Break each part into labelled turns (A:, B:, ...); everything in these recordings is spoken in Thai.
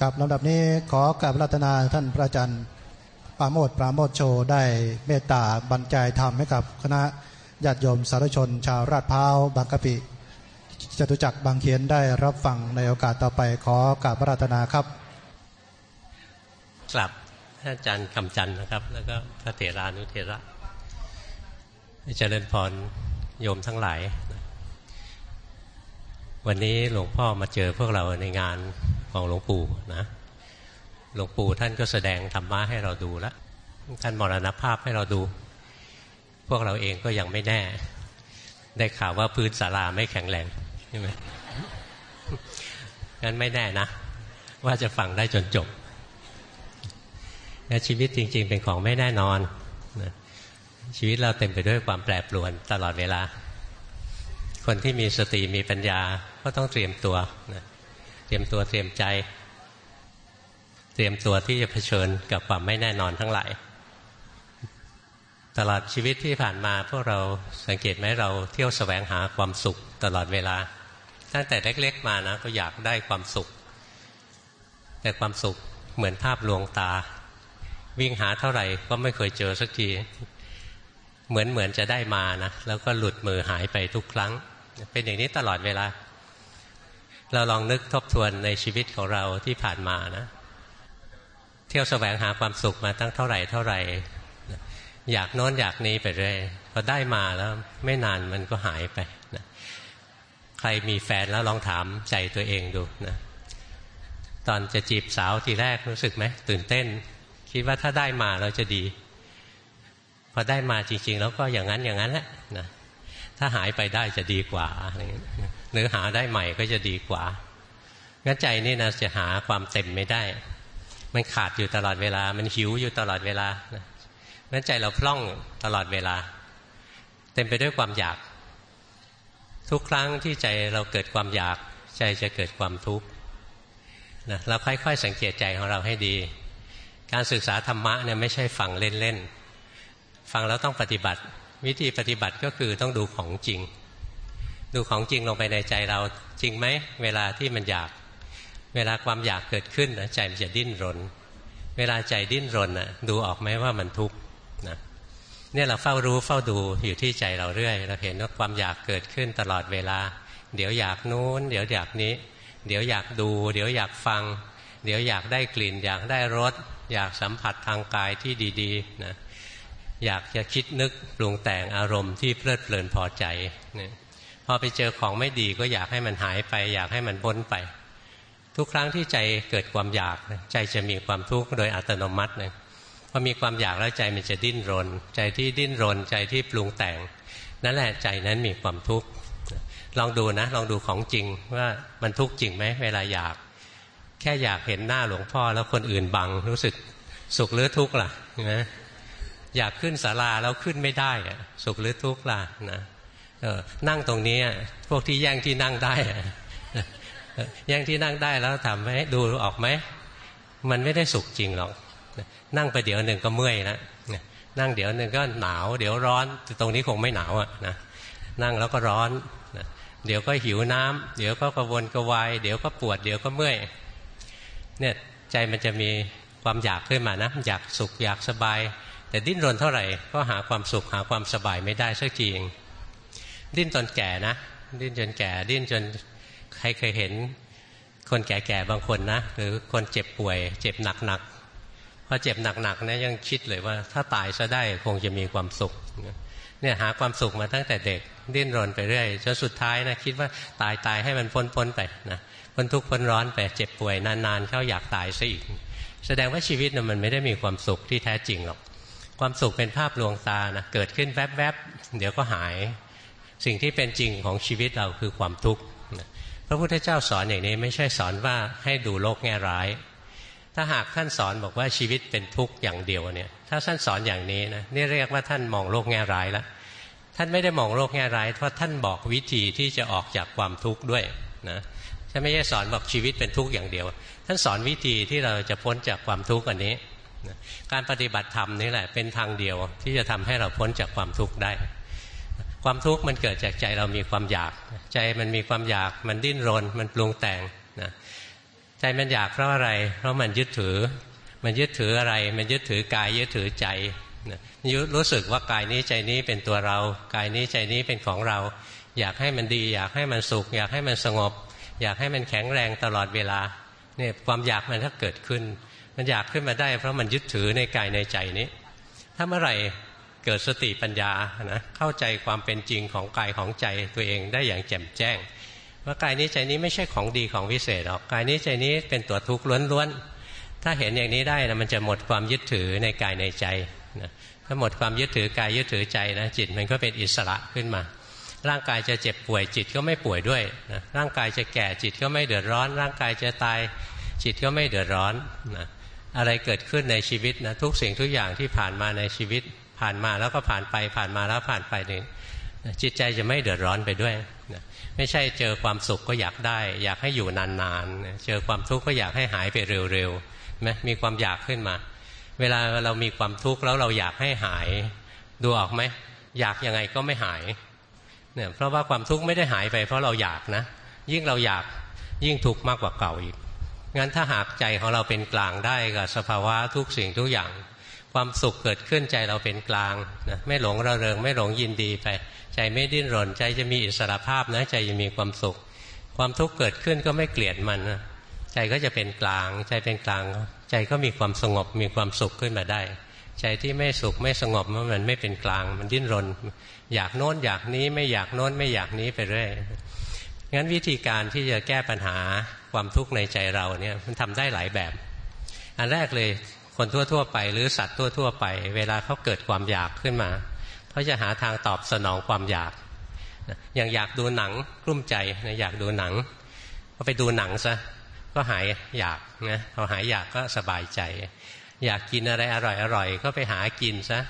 A: กับลำดับนี้ขอกราบรัตนาท่านพระอาจารย์ปราโมทปราโมทโชได้เมตตาบรรจัยธรรมให้กับคณะญาติโยมสาธุชน ชาวราชพร้าวบางกะปิจตุจักรบางเขียนได้รับฟังในโอกาสต่อไปขอกราบรัตนาครับ
B: กลับท่านอาจารย์คำจันทร์นะครับ แล้วก็พระเถรานุเถระเจริญพรโยมทั้งหลาย วันนี้หลวงพ่อมาเจอพวกเราในงาน ของหลวงปู่นะหลวงปู่ท่านก็แสดงธรรมะให้เราดูแล้วท่านมรณภาพให้เราดู พวกเราเองก็ยังไม่แน่ ได้ข่าวว่าพื้นศาลาไม่แข็งแรงใช่ไหมงั้นไม่แน่นะ ว่าจะฟังได้จนจบชีวิตจริง ๆ เป็นของไม่แน่นอนนะชีวิตเราเต็มไปด้วยความแปรปรวนตลอดเวลา คนที่มีสติมีปัญญาก็ต้องเตรียมตัวนะ รียมตัวเตรียมใจ เตรียมตัวที่จะเผชิญกับความไม่แน่นอนทั้งหลายตลอดชีวิตที่ผ่านมาพวกเราสังเกตไหมเราเที่ยวสแสวงหาความสุขตลอดเวลา ตั้งแต่เล็กๆมานะก็อยากได้ความสุข แต่ความสุขเหมือนภาพลวงตา วิ่งหาเท่าไหร่ก็ไม่เคยเจอสักทีเหมือนเหมือนจะได้มานะแล้วก็หลุดมือหายไปทุกครั้ง เป็นอย่างนี้ตลอดเวลา เราลองนึกทบทวนในชีวิตของเราที่ผ่านมานะ เที่ยวแสวงหาความสุขมาตั้งเท่าไหร่เท่าไหร่ อยากโน้นอยากนี้ไปเรื่อยพอได้มาแล้วไม่นานมันก็หายไปนะใครมีแฟนแล้วลองถามใจตัวเองดูนะตอนจะจีบสาวทีแรกรู้สึกไหมตื่นเต้น คิดว่าถ้าได้มาเราจะดี พอได้มาจริง ๆ แล้วก็อย่างนั้นอย่างนั้นแหละนะถ้าหายไปได้จะดีกว่าอะไรอย่างนี้ หรือหาได้ใหม่ก็จะดีกว่างั้นใจนี่นะจะหาความเต็มไม่ได้ มันขาดอยู่ตลอดเวลา มันหิวอยู่ตลอดเวลางั้นใจเราพล่องตลอดเวลา เต็มไปด้วยความอยาก ทุกครั้งที่ใจเราเกิดความอยาก ใจจะเกิดความทุกข์นะเราค่อยๆสังเกตใจของเราให้ดี การศึกษาธรรมะเนี่ยไม่ใช่ฟังเล่นๆ ฟังแล้วต้องปฏิบัติ วิธีปฏิบัติก็คือต้องดูของจริง ดูของจริงลงไปในใจเราจริงไหมเวลาที่มันอยาก เวลาความอยากเกิดขึ้นใจมันจะดิ้นรน เวลาใจดิ้นรนนะดูออกไหมว่ามันทุกข์นะเนี่ยเราเฝ้ารู้เฝ้าดูอยู่ที่ใจเราเรื่อย เราเห็นว่าความอยากเกิดขึ้นตลอดเวลา เดี๋ยวอยากนู้น เดี๋ยวอยากนี้ เดี๋ยวอยากดู เดี๋ยวอยากฟัง เดี๋ยวอยากได้กลิ่น อยากได้รสอยากสัมผัสทางกายที่ดีๆนะอยากจะคิดนึกปรุงแต่งอารมณ์ที่เพลิดเพลินพอใจเนี่ย พอไปเจอของไม่ดีก็อยากให้มันหายไป อยากให้มันพ้นไป ทุกครั้งที่ใจเกิดความอยากใจจะมีความทุกข์โดยอัตโนมัติเลยพอมีความอยากแล้วใจมันจะดิ้นรน ใจที่ดิ้นรน ใจที่ปรุงแต่ง นั่นแหละใจนั้นมีความทุกข์ลองดูนะ ลองดูของจริงว่ามันทุกข์จริงไหมเวลาอยาก แค่อยากเห็นหน้าหลวงพ่อแล้วคนอื่นบังรู้สึกสุขหรือทุกข์ล่ะนะอยากขึ้นศาลาแล้วขึ้นไม่ได้สุขหรือทุกข์ล่ะนะ นั่งตรงนี้พวกที่แย่งที่นั่งได้แย่งที่นั่งได้แล้วทำให้ดูออกไหมมันไม่ได้สุขจริงหรอกนั่งไปเดี๋ยวหนึ่งก็เมื่อยนะนั่งเดี๋ยวหนึ่งก็หนาว เดี๋ยวร้อนตรงนี้คงไม่หนาวอะนะนั่งแล้วก็ร้อนเดี๋ยวก็หิวน้ำเดี๋ยวก็กระวนกระวายเดี๋ยวก็ปวดเดี๋ยวก็เมื่อยเนี่ยใจมันจะมีความอยากขึ้นมานะอยากสุขอยากสบาย แต่ดิ้นรนเท่าไหร่ก็หาความสุขหาความสบายไม่ได้สักทีเอง ดิ้นจนแก่นะ ดิ้นจนแก่ ดิ้นจนใครเคยเห็น คนแก่ๆบางคนนะหรือคนเจ็บป่วย เจ็บหนักๆพอเจ็บหนักๆนะยังคิดเลยว่าถ้าตายซะได้คงจะมีความสุขเนี่ยหาความสุขมาตั้งแต่เด็ก ดิ้นรนไปเรื่อยจนสุดท้ายนะคิดว่าตายตายให้มันพ้นพ้นไปนะพ้นทุกข์พ้นร้อนไปเจ็บป่วยนานๆเขาอยากตายซะอีก แสดงว่าชีวิตนะมันไม่ได้มีความสุขที่แท้จริงหรอกความสุขเป็นภาพลวงตานะเกิดขึ้นแวบๆเดี๋ยวก็หาย สิ่งที่เป็นจริงของชีวิตเราคือความทุกข์พระพุทธเจ้าสอนอย่างนี้ไม่ใช่สอนว่าให้ดูโลกแง่ร้าย ถ้าหากท่านสอนบอกว่าชีวิตเป็นทุกข์อย่างเดียวเนี่ย ถ้าท่านสอนอย่างนี้นะนี่เรียกว่าท่านมองโลกแง่ร้ายแล้วท่านไม่ได้มองโลกแง่ร้ายเพราะท่านบอกวิธีที่จะออกจากความทุกข์ด้วยนะท่านไม่ใช่สอนบอกชีวิตเป็นทุกข์อย่างเดียว ท่านสอนวิธีที่เราจะพ้นจากความทุกข์อันนี้ การปฏิบัติธรรมนี่แหละเป็นทางเดียวที่จะทำให้เราพ้นจากความทุกข์ได้ ความทุกข์มันเกิดจากใจเรามีความอยาก ใจมันมีความอยากมันดิ้นรน มันปรุงแต่งนะใจมันอยากเพราะอะไร เพราะมันยึดถือ มันยึดถืออะไร มันยึดถือกายยึดถือใจยุรู้สึกว่ากายนี้ใจนี้เป็นตัวเรา กายนี้ใจนี้เป็นของเรา อยากให้มันดี อยากให้มันสุข อยากให้มันสงบ อยากให้มันแข็งแรงตลอดเวลาเนี่ยความอยากมันถ้าเกิดขึ้น มันอยากขึ้นมาได้ เพราะมันยึดถือในกายในใจนี้ ถ้าเมื่อไหร่ เกิดสติปัญญานะเข้าใจความเป็นจริงของกายของใจตัวเองได้อย่างแจ่มแจ้ง ว่ากายนี้ใจนี้ไม่ใช่ของดีของวิเศษหรอกกายนี้ใจนี้เป็นตัวทุกข์ล้วนๆถ้าเห็นอย่างนี้ได้นะมันจะหมดความยึดถือในกายในใจนะถ้าหมดความยึดถือกายยึดถือใจนะจิตมันก็เป็นอิสระขึ้นมา ร่างกายจะเจ็บป่วยจิตก็ไม่ป่วยด้วยนะร่างกายจะแก่จิตก็ไม่เดือดร้อน ร่างกายจะตายจิตก็ไม่เดือดร้อนนะอะไรเกิดขึ้นในชีวิตนะทุกสิ่งทุกอย่างที่ผ่านมาในชีวิต ผ่านมาแล้วก็ผ่านไปผ่านมาแล้วผ่านไปนี่จิตใจจะไม่เดือดร้อนไปด้วยนะไม่ใช่เจอความสุขก็อยากได้ อยากให้อยู่นานๆ เจอความทุกข์ก็อยากให้หายไปเร็วๆไหมมีความอยากขึ้นมา เวลาเรามีความทุกข์แล้วเราอยากให้หาย ดูออกไหมอยากยังไงก็ไม่หายเนี่ยเพราะว่าความทุกข์ไม่ได้หายไปเพราะเราอยากนะ ยิ่งเราอยากยิ่งทุกข์มากกว่าเก่าอีกงั้นถ้าหากใจของเราเป็นกลางได้กับสภาวะทุกสิ่งทุกอย่าง ความสุขเกิดขึ้นใจเราเป็นกลางนะไม่หลงระเริง ไม่หลงยินดีไป ใจไม่ดิ้นรน ใจจะมีอิสระภาพนะใจจะมีความสุข ความทุกข์เกิดขึ้นก็ไม่เกลียดมันนะใจก็จะเป็นกลาง ใจเป็นกลาง ใจก็มีความสงบมีความสุขขึ้นมาได้ ใจที่ไม่สุขไม่สงบมันไม่เป็นกลาง มันดิ้นรน อยากโน้นอยากนี้ไม่อยากโน้นไม่อยากนี้ไปเรื่อยงั้นวิธีการที่จะแก้ปัญหาความทุกข์ในใจเราเนี่ยมันทำได้หลายแบบ อันแรกเลย คนทั่วๆไป หรือสัตว์ทั่วๆไป เวลาเขาเกิดความอยากขึ้นมาเขาจะหาทางตอบสนองความอยากอย่างอยากดูหนังกลุ้มใจอยากดูหนัง ก็ไปดูหนังซะก็หายอยากนะพอหายอยากก็สบายใจ อยากกินอะไรอร่อยๆก็ไปหากินซะ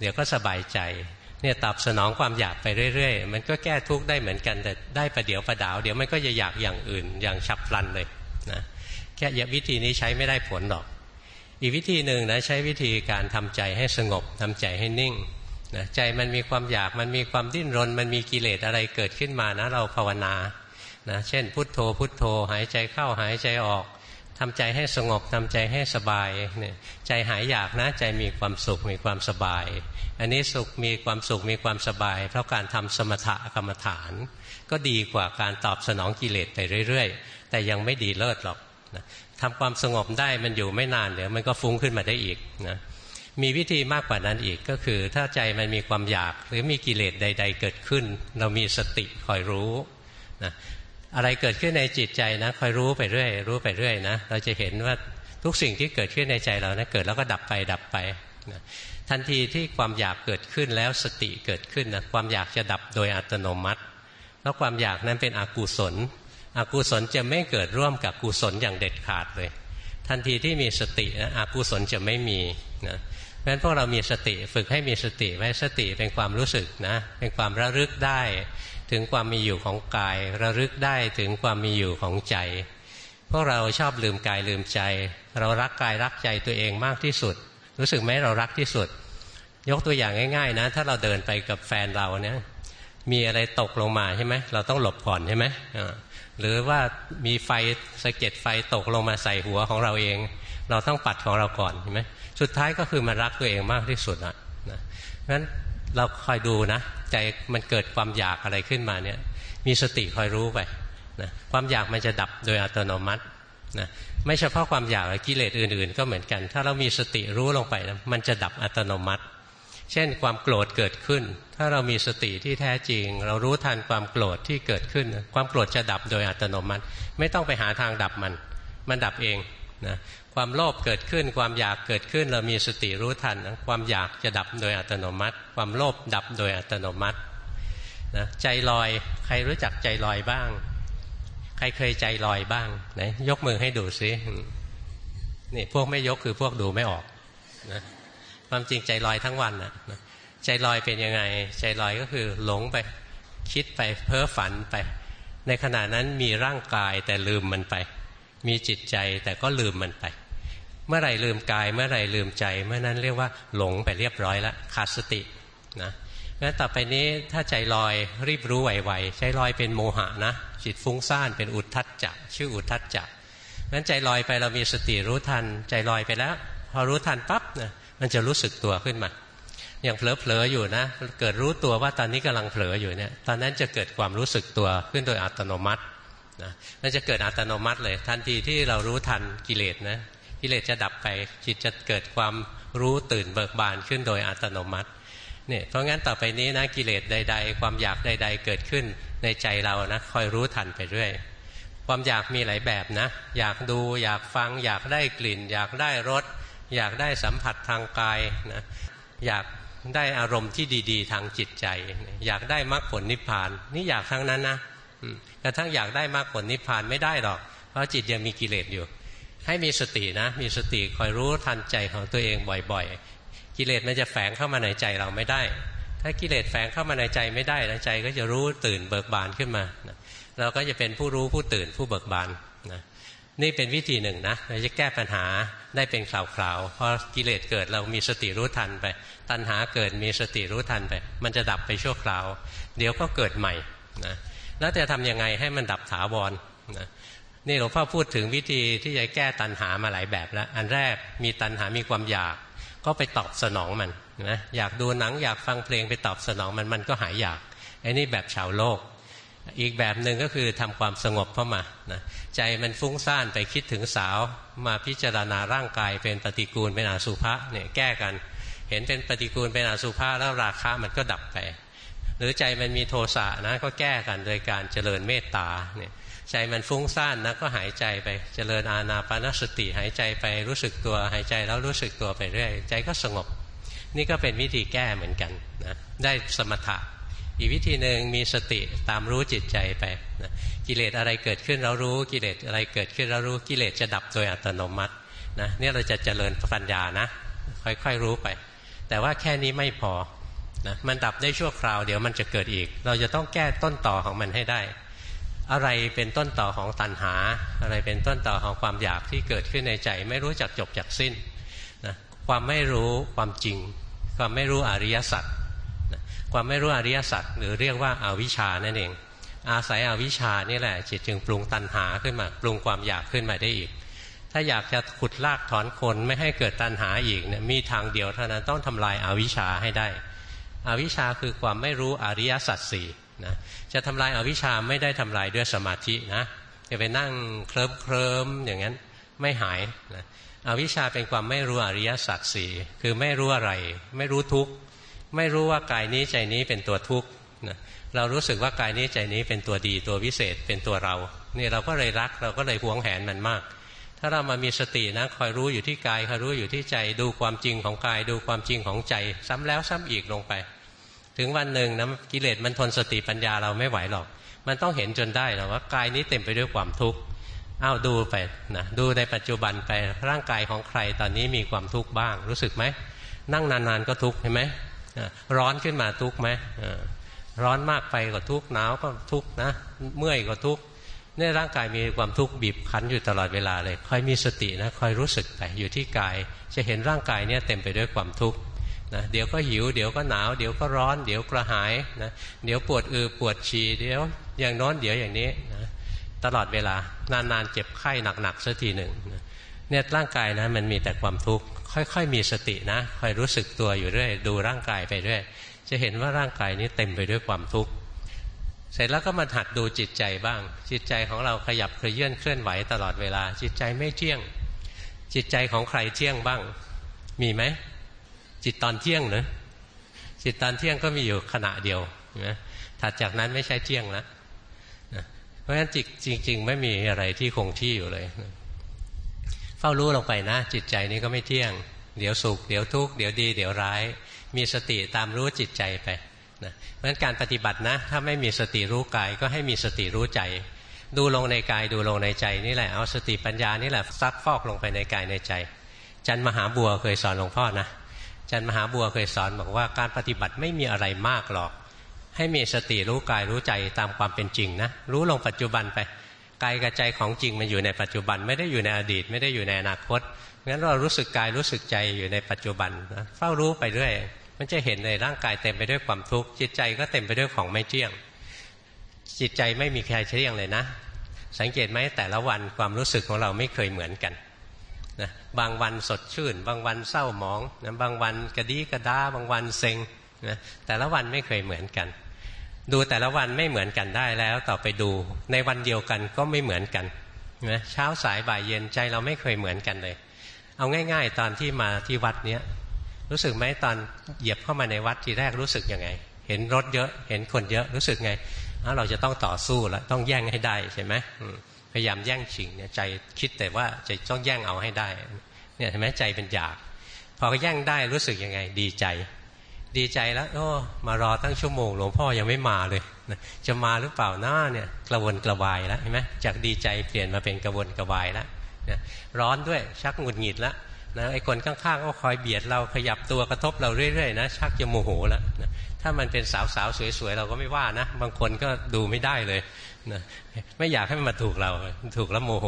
B: เดี๋ยวก็สบายใจเนี่ยตอบสนองความอยากไปเรื่อยๆ มันก็แก้ทุกข์ได้เหมือนกันแต่ได้ประเดี๋ยวประดาว เดี๋ยวมันก็จะอยากอย่างอื่นอย่างฉับพลันเลยนะแค่วิธีนี้ใช้ไม่ได้ผลหรอก อีกวิธีหนึ่งนะใช้วิธีการทำใจให้สงบทำใจให้นิ่งนะใจมันมีความอยากมันมีความดิ้นรน มันมีกิเลสอะไรเกิดขึ้นมานะเราภาวนานะเช่น พุทโธพุทโธ หายใจเข้าหายใจออกทำใจให้สงบทำใจให้สบายเนี่ยใจหายอยากนะใจมีความสุขมีความสบาย อันนี้สุขมีความสุขมีความสบาย เพราะการทำสมถะกรรมฐาน ก็ดีกว่าการตอบสนองกิเลสไปเรื่อย ๆ แต่ยังไม่ดีเลิศหรอกนะ ทำความสงบได้มันอยู่ไม่นานเดี๋ยวมันก็ฟุ้งขึ้นมาได้อีกนะมีวิธีมากกว่านั้นอีกก็คือ ถ้าใจมันมีความอยากหรือมีกิเลสใด ๆ เกิดขึ้น เรามีสติคอยรู้นะอะไรเกิดขึ้นในจิตใจนะคอยรู้ไปเรื่อย รู้ไปเรื่อยนะเราจะเห็นว่าทุกสิ่งที่เกิดขึ้นในใจเรานะเกิดแล้วก็ดับไปดับไปนะทันทีที่ความอยากเกิดขึ้นแล้วสติเกิดขึ้นนะความอยากจะดับโดยอัตโนมัติ แล้วความอยากนั้นเป็นอกุศล อกุศลจะไม่เกิดร่วมกับกุศลอย่างเด็ดขาดเลย ทันทีที่มีสตินะอกุศลจะไม่มีนะเพราะฉะนั้นพวกเรามีสติฝึกให้มีสติไว้สติเป็นความรู้สึกนะเป็นความระลึกได้ถึงความมีอยู่ของกาย ระลึกได้ถึงความมีอยู่ของใจ พวกเราชอบลืมกายลืมใจ เรารักกายรักใจตัวเองมากที่สุด รู้สึกไหมเรารักที่สุด ยกตัวอย่างง่ายๆนะ ถ้าเราเดินไปกับแฟนเราเนี่ยมีอะไรตกลงมาใช่ไหมเราต้องหลบก่อนใช่ไหม หรือว่ามีไฟสะเก็ดไฟตกลงมาใส่หัวของเราเอง เราต้องปัดของเราก่อนใช่ไหมสุดท้ายก็คือมารักตัวเองมากที่สุดอะนะงั้นเราคอยดูนะ ใจมันเกิดความอยากอะไรขึ้นมาเนี่ย มีสติคอยรู้ไปนะความอยากมันจะดับโดยอัตโนมัตินะไม่เฉพาะความอยากกิเลสอื่นๆ ก็เหมือนกัน ถ้าเรามีสติรู้ลงไปนะมันจะดับอัตโนมัติ เช่นความโกรธเกิดขึ้น ถ้าเรามีสติที่แท้จริง เรารู้ทันความโกรธที่เกิดขึ้น ความโกรธจะดับโดยอัตโนมัติ ไม่ต้องไปหาทางดับมัน มันดับเองนะความโลภเกิดขึ้น ความอยากเกิดขึ้น เรามีสติรู้ทันนะความอยากจะดับโดยอัตโนมัติ ความโลภดับโดยอัตโนมัตินะใจลอยใครรู้จักใจลอยบ้าง ใครเคยใจลอยบ้างไหนยกมือให้ดูซินี่พวกไม่ยกคือพวกดูไม่ออกนะ ความจริงใจลอยทั้งวันนะใจลอยเป็นยังไง ใจลอยก็คือหลงไปคิดไปเพ้อฝันไป ในขณะนั้นมีร่างกายแต่ลืมมันไป มีจิตใจแต่ก็ลืมมันไป เมื่อไหร่ลืมกาย เมื่อไหร่ลืมใจ เมื่อนั้นเรียกว่าหลงไปเรียบร้อยแล้วขาดสตินะงั้นต่อไปนี้ถ้าใจลอยรีบรู้ไวๆใจลอยเป็นโมหะนะจิตฟุ้งซ่านเป็นอุทธัจจะชื่ออุทธัจจะงั้นใจลอยไปเรามีสติรู้ทัน ใจลอยไปแล้ว พอรู้ทันปั๊บนะ มันจะรู้สึกตัวขึ้นมาอย่างเผลอๆอยู่นะ เกิดรู้ตัวว่าตอนนี้กำลังเผลออยู่เนี่ยตอนนั้นจะเกิดความรู้สึกตัวขึ้นโดยอัตโนมัตินะมันจะเกิดอัตโนมัติเลย ทันทีที่เรารู้ทันกิเลสนะกิเลสจะดับไปจิตจะเกิดความรู้ตื่นเบิกบานขึ้นโดยอัตโนมัติเนี่ยเพราะงั้นต่อไปนี้นะกิเลสใด ๆ ความอยากใด ๆ เกิดขึ้นในใจเรานะคอยรู้ทันไปเรื่อยความอยากมีหลายแบบนะ อยากดูอยากฟัง อยากได้กลิ่น อยากได้รส อยากได้สัมผัสทางกายนะอยากได้อารมณ์ที่ดี ๆ ทางจิตใจ อยากได้มรรคผลนิพพาน นี่อยากทั้งนั้นนะกระทั่งอยากได้มรรคผลนิพพานไม่ได้หรอก เพราะจิตยังมีกิเลสอยู่ ให้มีสตินะ มีสติคอยรู้ทันใจของตัวเองบ่อยๆ กิเลสมันจะแฝงเข้ามาในใจเราไม่ได้ ถ้ากิเลสแฝงเข้ามาในใจไม่ได้แล้วใจก็จะรู้ตื่นเบิกบานขึ้นมา เราก็จะเป็นผู้รู้ผู้ตื่นผู้เบิกบานนะ นี่เป็นวิธีหนึ่งนะเราจะแก้ปัญหาได้เป็นคราวๆพอกิเลสเกิดเรามีสติรู้ทันไป ตัณหาเกิดมีสติรู้ทันไป มันจะดับไปชั่วคราว เดี๋ยวก็เกิดใหม่นะแล้วจะทำยังไงให้มันดับถาวรนะนี่หลวงพ่อพูดถึงวิธีที่จะแก้ตัณหามาหลายแบบแล้ว อันแรกมีตัณหามีความอยาก ก็ไปตอบสนองมันนะอยากดูหนังอยากฟังเพลงไปตอบสนองมันมันก็หายอยากไอ้นี่แบบชาวโลก อีกแบบหนึ่งก็คือทำความสงบเข้ามานะใจมันฟุ้งซ่านไปคิดถึงสาวมาพิจารณาร่างกายเป็นปฏิกูลเป็นอสุภะเนี่ยแก้กัน เห็นเป็นปฏิกูลเป็นอสุภะแล้วราคะมันก็ดับไป หรือใจมันมีโทสะนะก็แก้กันโดยการเจริญเมตตาเนี่ยใจมันฟุ้งซ่านนะก็หายใจไปเจริญอาณาปานสติหายใจไปรู้สึกตัวหายใจแล้วรู้สึกตัวไปเรื่อยใจก็สงบ นี่ก็เป็นวิธีแก้เหมือนกันนะได้สมถะ อีกวิธีหนึ่งมีสติตามรู้จิตใจไปนะกิเลสอะไรเกิดขึ้นเรารู้กิเลสอะไรเกิดขึ้นเรารู้กิเลสจะดับโดยอัตโนมัตินะเนี่ยเราจะเจริญปัญญานะ ค่อยๆรู้ไป แต่ว่าแค่นี้ไม่พอนะมันดับได้ชั่วคราวเดี๋ยวมันจะเกิดอีก เราจะต้องแก้ต้นต่อของมันให้ได้ อะไรเป็นต้นต่อของตัณหา อะไรเป็นต้นต่อของความอยากที่เกิดขึ้นในใจ ไม่รู้จักจบจักสิ้นนะความไม่รู้ความจริง ความไม่รู้อริยสัจ ความไม่รู้อริยสัจหรือเรียกว่าอาวิชานั่นเอง อาศัยอวิชานี่แหละจิตจึงปรุงตัณหาขึ้นมา ปรุงความอยากขึ้นมาได้อีก ถ้าอยากจะขุดลากถอนคนไม่ให้เกิดตัณหาอีกเนี่ยมีทางเดียวเท่านั้นต้องทำลายอาวิชาให้ได้ อวิชาคือความไม่รู้อริยสัจสี่นะจะทำลายอาวิชาไม่ได้ทำลายด้วยสมาธินะจะไปนั่งเคลิ้มเคลิมอย่างนั้นไม่หายนะอวิชาเป็นความไม่รู้อริยสัจสี่คือไม่รู้อะไร ไม่รู้ทุกข์ ไม่รู้ว่ากายนี้ใจนี้เป็นตัวทุกข์นะเรารู้สึกว่ากายนี้ใจนี้เป็นตัวดีตัววิเศษเป็นตัวเรานี่เราก็เลยรักเราก็เลยหวงแหนมันมาก ถ้าเรามามีสตินะคอยรู้อยู่ที่กายคอยรู้อยู่ที่ใจดูความจริงของกายดูความจริงของใจ ซ้ำแล้วซ้ำอีกลงไป ถึงวันหนึ่งนะกิเลสมันทนสติปัญญาเราไม่ไหวหรอก มันต้องเห็นจนได้แล้วว่ากายนี้เต็มไปด้วยความทุกข์อ้าวดูไปนะดูในปัจจุบันไปร่างกายของใครตอนนี้มีความทุกข์บ้างรู้สึกไหมนั่งนานๆก็ทุกข์เห็นไหม ร้อนขึ้นมาทุกไหมร้อนมากไปก็ทุกหนาวก็ทุกนะ เมื่อยก็ทุกเนี่ยร่างกายมีความทุกข์บีบคั้นอยู่ตลอดเวลาเลยคอยมีสตินะคอยรู้สึกไปอยู่ที่กาย จะเห็นร่างกายเนี่ยเต็มไปด้วยความทุกข์นะเดี๋ยวก็หิว เดี๋ยวก็หนาว เดี๋ยวก็ร้อน เดี๋ยวกระหายนะเดี๋ยวปวดอือปวดฉี่เดี๋ยวอย่างน้อนเดี๋ยวอย่างนี้นะตลอดเวลานานๆเจ็บไข้หนักๆสักทีหนึ่งเนี่ยร่างกายนะมันมีแต่ความทุกข์ ค่อยๆมีสตินะคอยรู้สึกตัวอยู่เรื่อยดูร่างกายไปเรื่อยจะเห็นว่าร่างกายนี้เต็มไปด้วยความทุกข์เสร็จแล้วก็มาหัดดูจิตใจบ้าง จิตใจของเราขยับเคลื่อนเคลื่อนไหวตลอดเวลา จิตใจไม่เที่ยง จิตใจของใครเที่ยงบ้าง มีไหมจิตตอนเที่ยงเนะจิตตอนเที่ยงก็มีอยู่ขณะเดียวนะถัดจากนั้นไม่ใช่เที่ยงแล้วเพราะฉะนั้นจิตจริง ๆ ไม่มีอะไรที่คงที่อยู่เลย เฝ้ารู้ลงไปนะ จิตใจนี้ก็ไม่เที่ยง เดี๋ยวสุขเดี๋ยวทุกข์เดี๋ยวดี เดี๋ยวร้าย มีสติตามรู้จิตใจไปนะเพราะฉะนั้นการปฏิบัตินะ ถ้าไม่มีสติรู้กายก็ให้มีสติรู้ใจ ดูลงในกายดูลงในใจนี่แหละเอาสติปัญญานี่แหละซักฟอกลงไปในกายในใจ จันมหาบัวเคยสอนหลวงพ่อนะจันมหาบัวเคยสอนบอกว่าการปฏิบัติไม่มีอะไรมากหรอก ให้มีสติรู้กายรู้ใจตามความเป็นจริงนะรู้ลงปัจจุบันไป กายกับใจของจริงมันอยู่ในปัจจุบันไม่ได้อยู่ในอดีต ไม่ได้อยู่ในอนาคตงั้นเรารู้สึกกายรู้สึกใจอยู่ในปัจจุบันนะเฝ้ารู้ไปเรื่อยมันจะเห็นในร่างกายเต็มไปด้วยความทุกข์จิตใจก็เต็มไปด้วยของไม่เที่ยง จิตใจไม่มีใครเที่ยงเลยนะ สังเกตไหมแต่ละวันความรู้สึกของเราไม่เคยเหมือนกันนะบางวันสดชื่น บางวันเศร้าหมองนะบางวันกระดีกระดาบางวันเซ็งนะแต่ละวันไม่เคยเหมือนกัน ดูแต่ละวันไม่เหมือนกันได้แล้วต่อไปดู ในวันเดียวกันก็ไม่เหมือนกันนะเช้าสายบ่ายเย็นใจเราไม่เคยเหมือนกันเลย เอาง่าย ๆ ตอนที่มาที่วัดเนี้ยรู้สึกไหมตอนเหยียบเข้ามาในวัดทีแรกรู้สึกยังไง เห็นรถเยอะ เห็นคนเยอะรู้สึกไงเราจะต้องต่อสู้แล้วต้องแย่งให้ได้ใช่ไหมพยายามแย่งชิงเนี่ยใจคิดแต่ว่าจะต้องแย่งเอาให้ได้เนี่ยเห็นไหมใจเป็นอยาก พอแย่งได้รู้สึกยังไง ดีใจ ดีใจแล้วโอ้มารอตั้งชั่วโมง หลวงพ่อยังไม่มาเลยจะมาหรือเปล่าน้าเนี่ยกระวนกระวายแล้วเห็นไหมจากดีใจเปลี่ยนมาเป็นกระวนกระวายแล้วร้อนด้วยชักหงุดหงิดแล้วนะไอ้คนข้างๆก็คอยเบียดเราขยับตัวกระทบเราเรื่อยๆนะชักจะโมโหแล้วนะถ้ามันเป็นสาวๆสวยๆเราก็ไม่ว่านะบางคนก็ดูไม่ได้เลยนะไม่อยากให้มันมาถูกเราถูกแล้วโมโห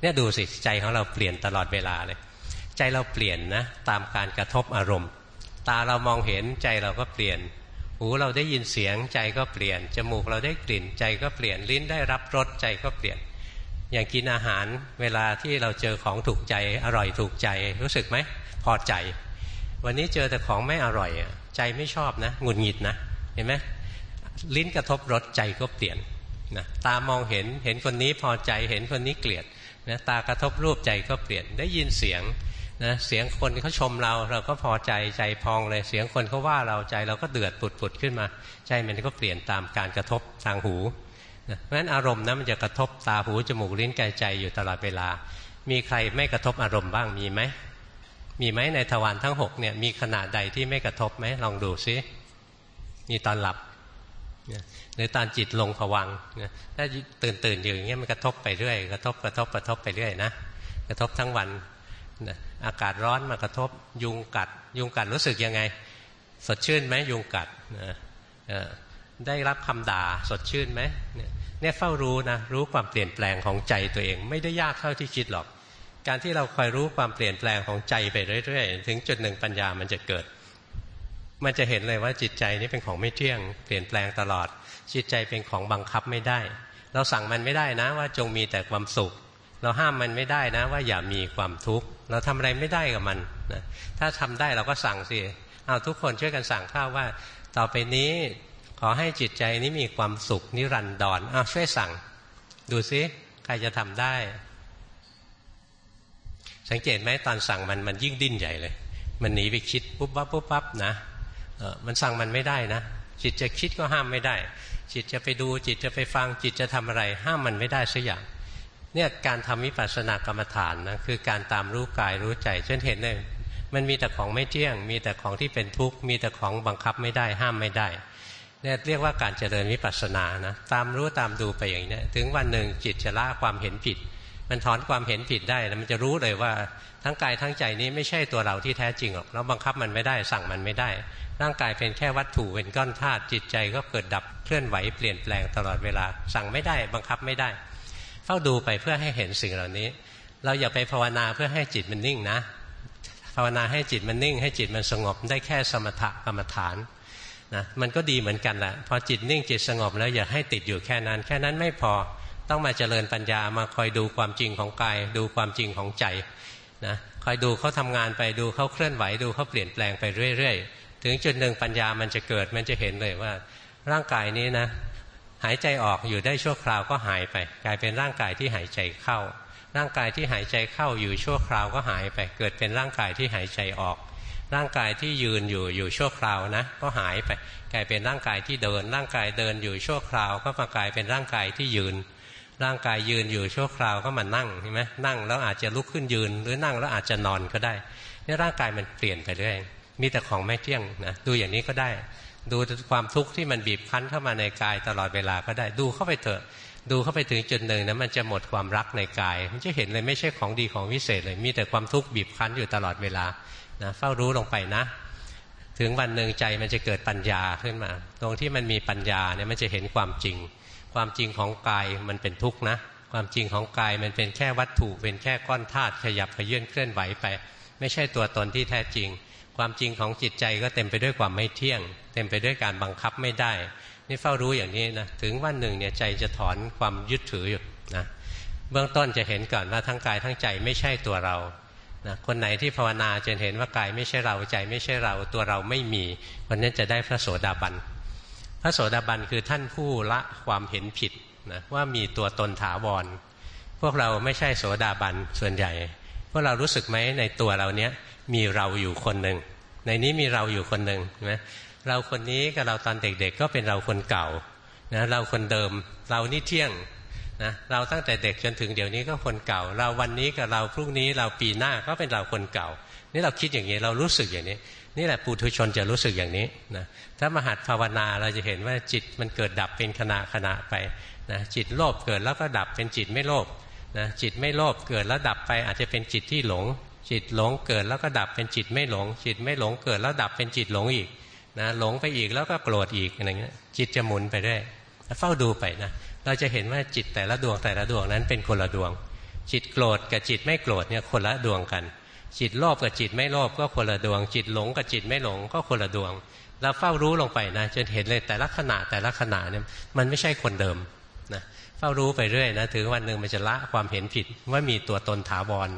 B: เนี่ยดูสิใจของเราเปลี่ยนตลอดเวลาเลย ใจเราเปลี่ยนนะตามการกระทบอารมณ์ ตาเรามองเห็นใจเราก็เปลี่ยน หูเราได้ยินเสียงใจก็เปลี่ยน จมูกเราได้กลิ่นใจก็เปลี่ยน ลิ้นได้รับรสใจก็เปลี่ยน อย่างกินอาหารเวลาที่เราเจอของถูกใจอร่อยถูกใจรู้สึกไหมพอใจ วันนี้เจอแต่ของไม่อร่อยใจไม่ชอบนะหงุดหงิดนะเห็นไหมลิ้นกระทบรสใจก็เปลี่ยนนะตามองเห็นเห็นคนนี้พอใจเห็นคนนี้เกลียดนะตากระทบรูปใจก็เปลี่ยนได้ยินเสียง นะเสียงคนเขาชมเราเราก็พอใจใจพองเลยเสียงคนเขาว่าเราใจเราก็เดือดปุดปุดขึ้นมา ใจมันก็เปลี่ยนตามการกระทบทางหูนะเพราะฉะนั้นอารมณ์นะมันจะกระทบตาหูจมูกลิ้นกายใจอยู่ตลอดเวลา มีใครไม่กระทบอารมณ์บ้างมีไหมมีไหมในทวารทั้งหกเนี่ยมีขนาดใดที่ไม่กระทบไหมลองดูซิมีตอนหลับหรือตอนจิตลงผวังถ้าตื่นตื่นอยู่อย่างเงี้ยมันกระทบไปเรื่อยกระทบกระทบกระทบไปเรื่อยนะกระทบทั้งวัน อากาศร้อนมากระทบยุงกัด ยุงกัดรู้สึกยังไง สดชื่นไหมยุงกัดได้รับคำด่าสดชื่นไหมเนี่ยเฝ้ารู้นะรู้ความเปลี่ยนแปลงของใจตัวเอง ไม่ได้ยากเท่าที่คิดหรอก การที่เราคอยรู้ความเปลี่ยนแปลงของใจไปเรื่อยๆ ถึงจุดหนึ่งปัญญามันจะเกิด มันจะเห็นเลยว่าจิตใจนี้เป็นของไม่เที่ยง เปลี่ยนแปลงตลอด จิตใจเป็นของบังคับไม่ได้ เราสั่งมันไม่ได้นะว่าจงมีแต่ความสุข เราห้ามมันไม่ได้นะ ว่าอย่ามีความทุกข์เราทำอะไรไม่ได้กับมันนะถ้าทำได้เราก็สั่งสิเอาทุกคนช่วยกันสั่งข้าวว่า ต่อไปนี้ขอให้จิตใจนี้มีความสุขนิรันดรอ้าวช่วยสั่ง ดูซิใครจะทำได้ สังเกตไหมตอนสั่งมันมันยิ่งดิ้นใหญ่เลย มันหนีไปคิดปุ๊บปั๊บปุ๊บปั๊บนะเออมันสั่งมันไม่ได้นะจิตจะคิดก็ห้ามไม่ได้ จิตจะไปดูจิตจะไปฟังจิตจะทำอะไร ห้ามมันไม่ได้สักอย่าง เนี่ยการทำวิปัสสนากรรมฐานนะคือการตามรู้กายรู้ใจเช่นเห็นเลยมันมีแต่ของไม่เที่ยง มีแต่ของที่เป็นทุกข์มีแต่ของบังคับไม่ได้ห้ามไม่ได้เนี่ยเรียกว่าการเจริญวิปัสสนานะตามรู้ตามดูไปอย่างนี้ถึงวันหนึ่งจิตจะละความเห็นผิด มันถอนความเห็นผิดได้แล้วมันจะรู้เลยว่าทั้งกายทั้งใจนี้ไม่ใช่ตัวเราที่แท้จริงหรอกเราบังคับมันไม่ได้สั่งมันไม่ได้ ร่างกายเป็นแค่วัตถุเป็นก้อนธาตุจิตใจก็เกิดดับเคลื่อนไหวเปลี่ยนแปลงตลอดเวลา สั่งไม่ได้บังคับไม่ได้ ฝ้าดูไปเพื่อให้เห็นสิ่งเหล่านี้ เราอย่าไปภาวนาเพื่อให้จิตมันนิ่งนะ ภาวนาให้จิตมันนิ่ง ให้จิตมันสงบได้แค่สมถกรรมฐานนะมันก็ดีเหมือนกันแหละพอจิตนิ่งจิตสงบแล้วอย่าให้ติดอยู่แค่นั้น แค่นั้นไม่พอต้องมาเจริญปัญญามาคอยดูความจริงของกาย ดูความจริงของใจนะคอยดูเขาทำงานไปดูเขาเคลื่อนไหวดูเขาเปลี่ยนแปลงไปเรื่อย ๆ ถึงจุดหนึ่งปัญญามันจะเกิดมันจะเห็นเลยว่า ร่างกายนี้นะ หายใจออกอยู่ได้ชั่วคราวก็หายไป กลายเป็นร่างกายที่หายใจเข้า ร่างกายที่หายใจเข้าอยู่ชั่วคราวก็หายไป เกิดเป็นร่างกายที่หายใจออก ร่างกายที่ยืนอยู่อยู่ชั่วคราวนะ ก็หายไป กลายเป็นร่างกายที่เดิน ร่างกายเดินอยู่ชั่วคราว ก็มากลายเป็นร่างกายที่ยืน ร่างกายยืนอยู่ชั่วคราวก็มานั่งใช่ไหมนั่งแล้วอาจจะลุกขึ้นยืน หรือนั่งแล้วอาจจะนอนก็ได้นี่ร่างกายมันเปลี่ยนไปเรื่อยมีแต่ของไม่เที่ยงนะดูอย่างนี้ก็ได้ ดูความทุกข์ที่มันบีบคั้นเข้ามาในกายตลอดเวลาก็ได้ดูเข้าไปเถอะ ดูเข้าไปถึงจุดหนึ่งนะมันจะหมดความรักในกาย มันจะเห็นเลยไม่ใช่ของดีของวิเศษเลย มีแต่ความทุกข์บีบคั้นอยู่ตลอดเวลานะเฝ้ารู้ลงไปนะ ถึงวันหนึ่งใจมันจะเกิดปัญญาขึ้นมา ตรงที่มันมีปัญญาเนี่ยมันจะเห็นความจริง ความจริงของกายมันเป็นทุกข์นะ ความจริงของกายมันเป็นแค่วัตถุ เป็นแค่ก้อนธาตุขยับขยื่นเคลื่อนไหวไป ไม่ใช่ตัวตนที่แท้จริง ความจริงของจิตใจก็เต็มไปด้วยความไม่เที่ยง เต็มไปด้วยการบังคับไม่ได้ นี่เฝ้ารู้อย่างนี้นะถึงวันหนึ่งเนี่ยใจจะถอนความยึดถืออยู่นะเบื้องต้นจะเห็นก่อนว่าทั้งกายทั้งใจไม่ใช่ตัวเรานะคนไหนที่ภาวนาจะเห็นว่ากายไม่ใช่เราใจไม่ใช่เราตัวเราไม่มีวันนี้จะได้พระโสดาบัน พระโสดาบันคือท่านผู้ละความเห็นผิดนะว่ามีตัวตนถาวร พวกเราไม่ใช่โสดาบันส่วนใหญ่ พวกเรารู้สึกไหมในตัวเราเนี้ย มีเราอยู่คนหนึ่ง ในนี้มีเราอยู่คนหนึ่งนะเราคนนี้กับเราตอนเด็กๆ ก็เป็นเราคนเก่านะเราคนเดิม เรานี่เที่ยงนะเราตั้งแต่เด็กจนถึงเดี๋ยวนี้ก็คนเก่า เราวันนี้กับเราพรุ่งนี้เราปีหน้าก็เป็นเราคนเก่า นี่เราคิดอย่างนี้เรารู้สึกอย่างนี้ นี่แหละปุถุชนจะรู้สึกอย่างนี้นะถ้ามหัดภาวนาเราจะเห็นว่าจิตมันเกิดดับเป็นขณะขณะไปนะจิตโลภเกิดแล้วก็ดับเป็นจิตไม่โลภนะจิตไม่โลภเกิดแล้วดับไปอาจจะเป็นจิตที่หลง จิตหลงเกิดแล้วก็ดับเป็นจิตไม่หลง จิตไม่หลงเกิดแล้วดับเป็นจิตหลงอีกนะหลงไปอีกแล้วก็โกรธอีกอะไรเงี้ยจิตจะหมุนไปได้เฝ้าดูไปนะเราจะเห็นว่าจิตแต่ละดวงแต่ละดวงนั้นเป็นคนละดวง จิตโกรธกับจิตไม่โกรธเนี่ยคนละดวงกัน จิตโลภกับจิตไม่โลภก็คนละดวง จิตหลงกับจิตไม่หลงก็คนละดวงเราเฝ้ารู้ลงไปนะจนเห็นเลยแต่ละขณะแต่ละขณะเนี่ยมันไม่ใช่คนเดิมนะเฝ้ารู้ไปเรื่อยนะถึงวันหนึ่งมันจะละความเห็นผิดว่ามีตัวตนถาวร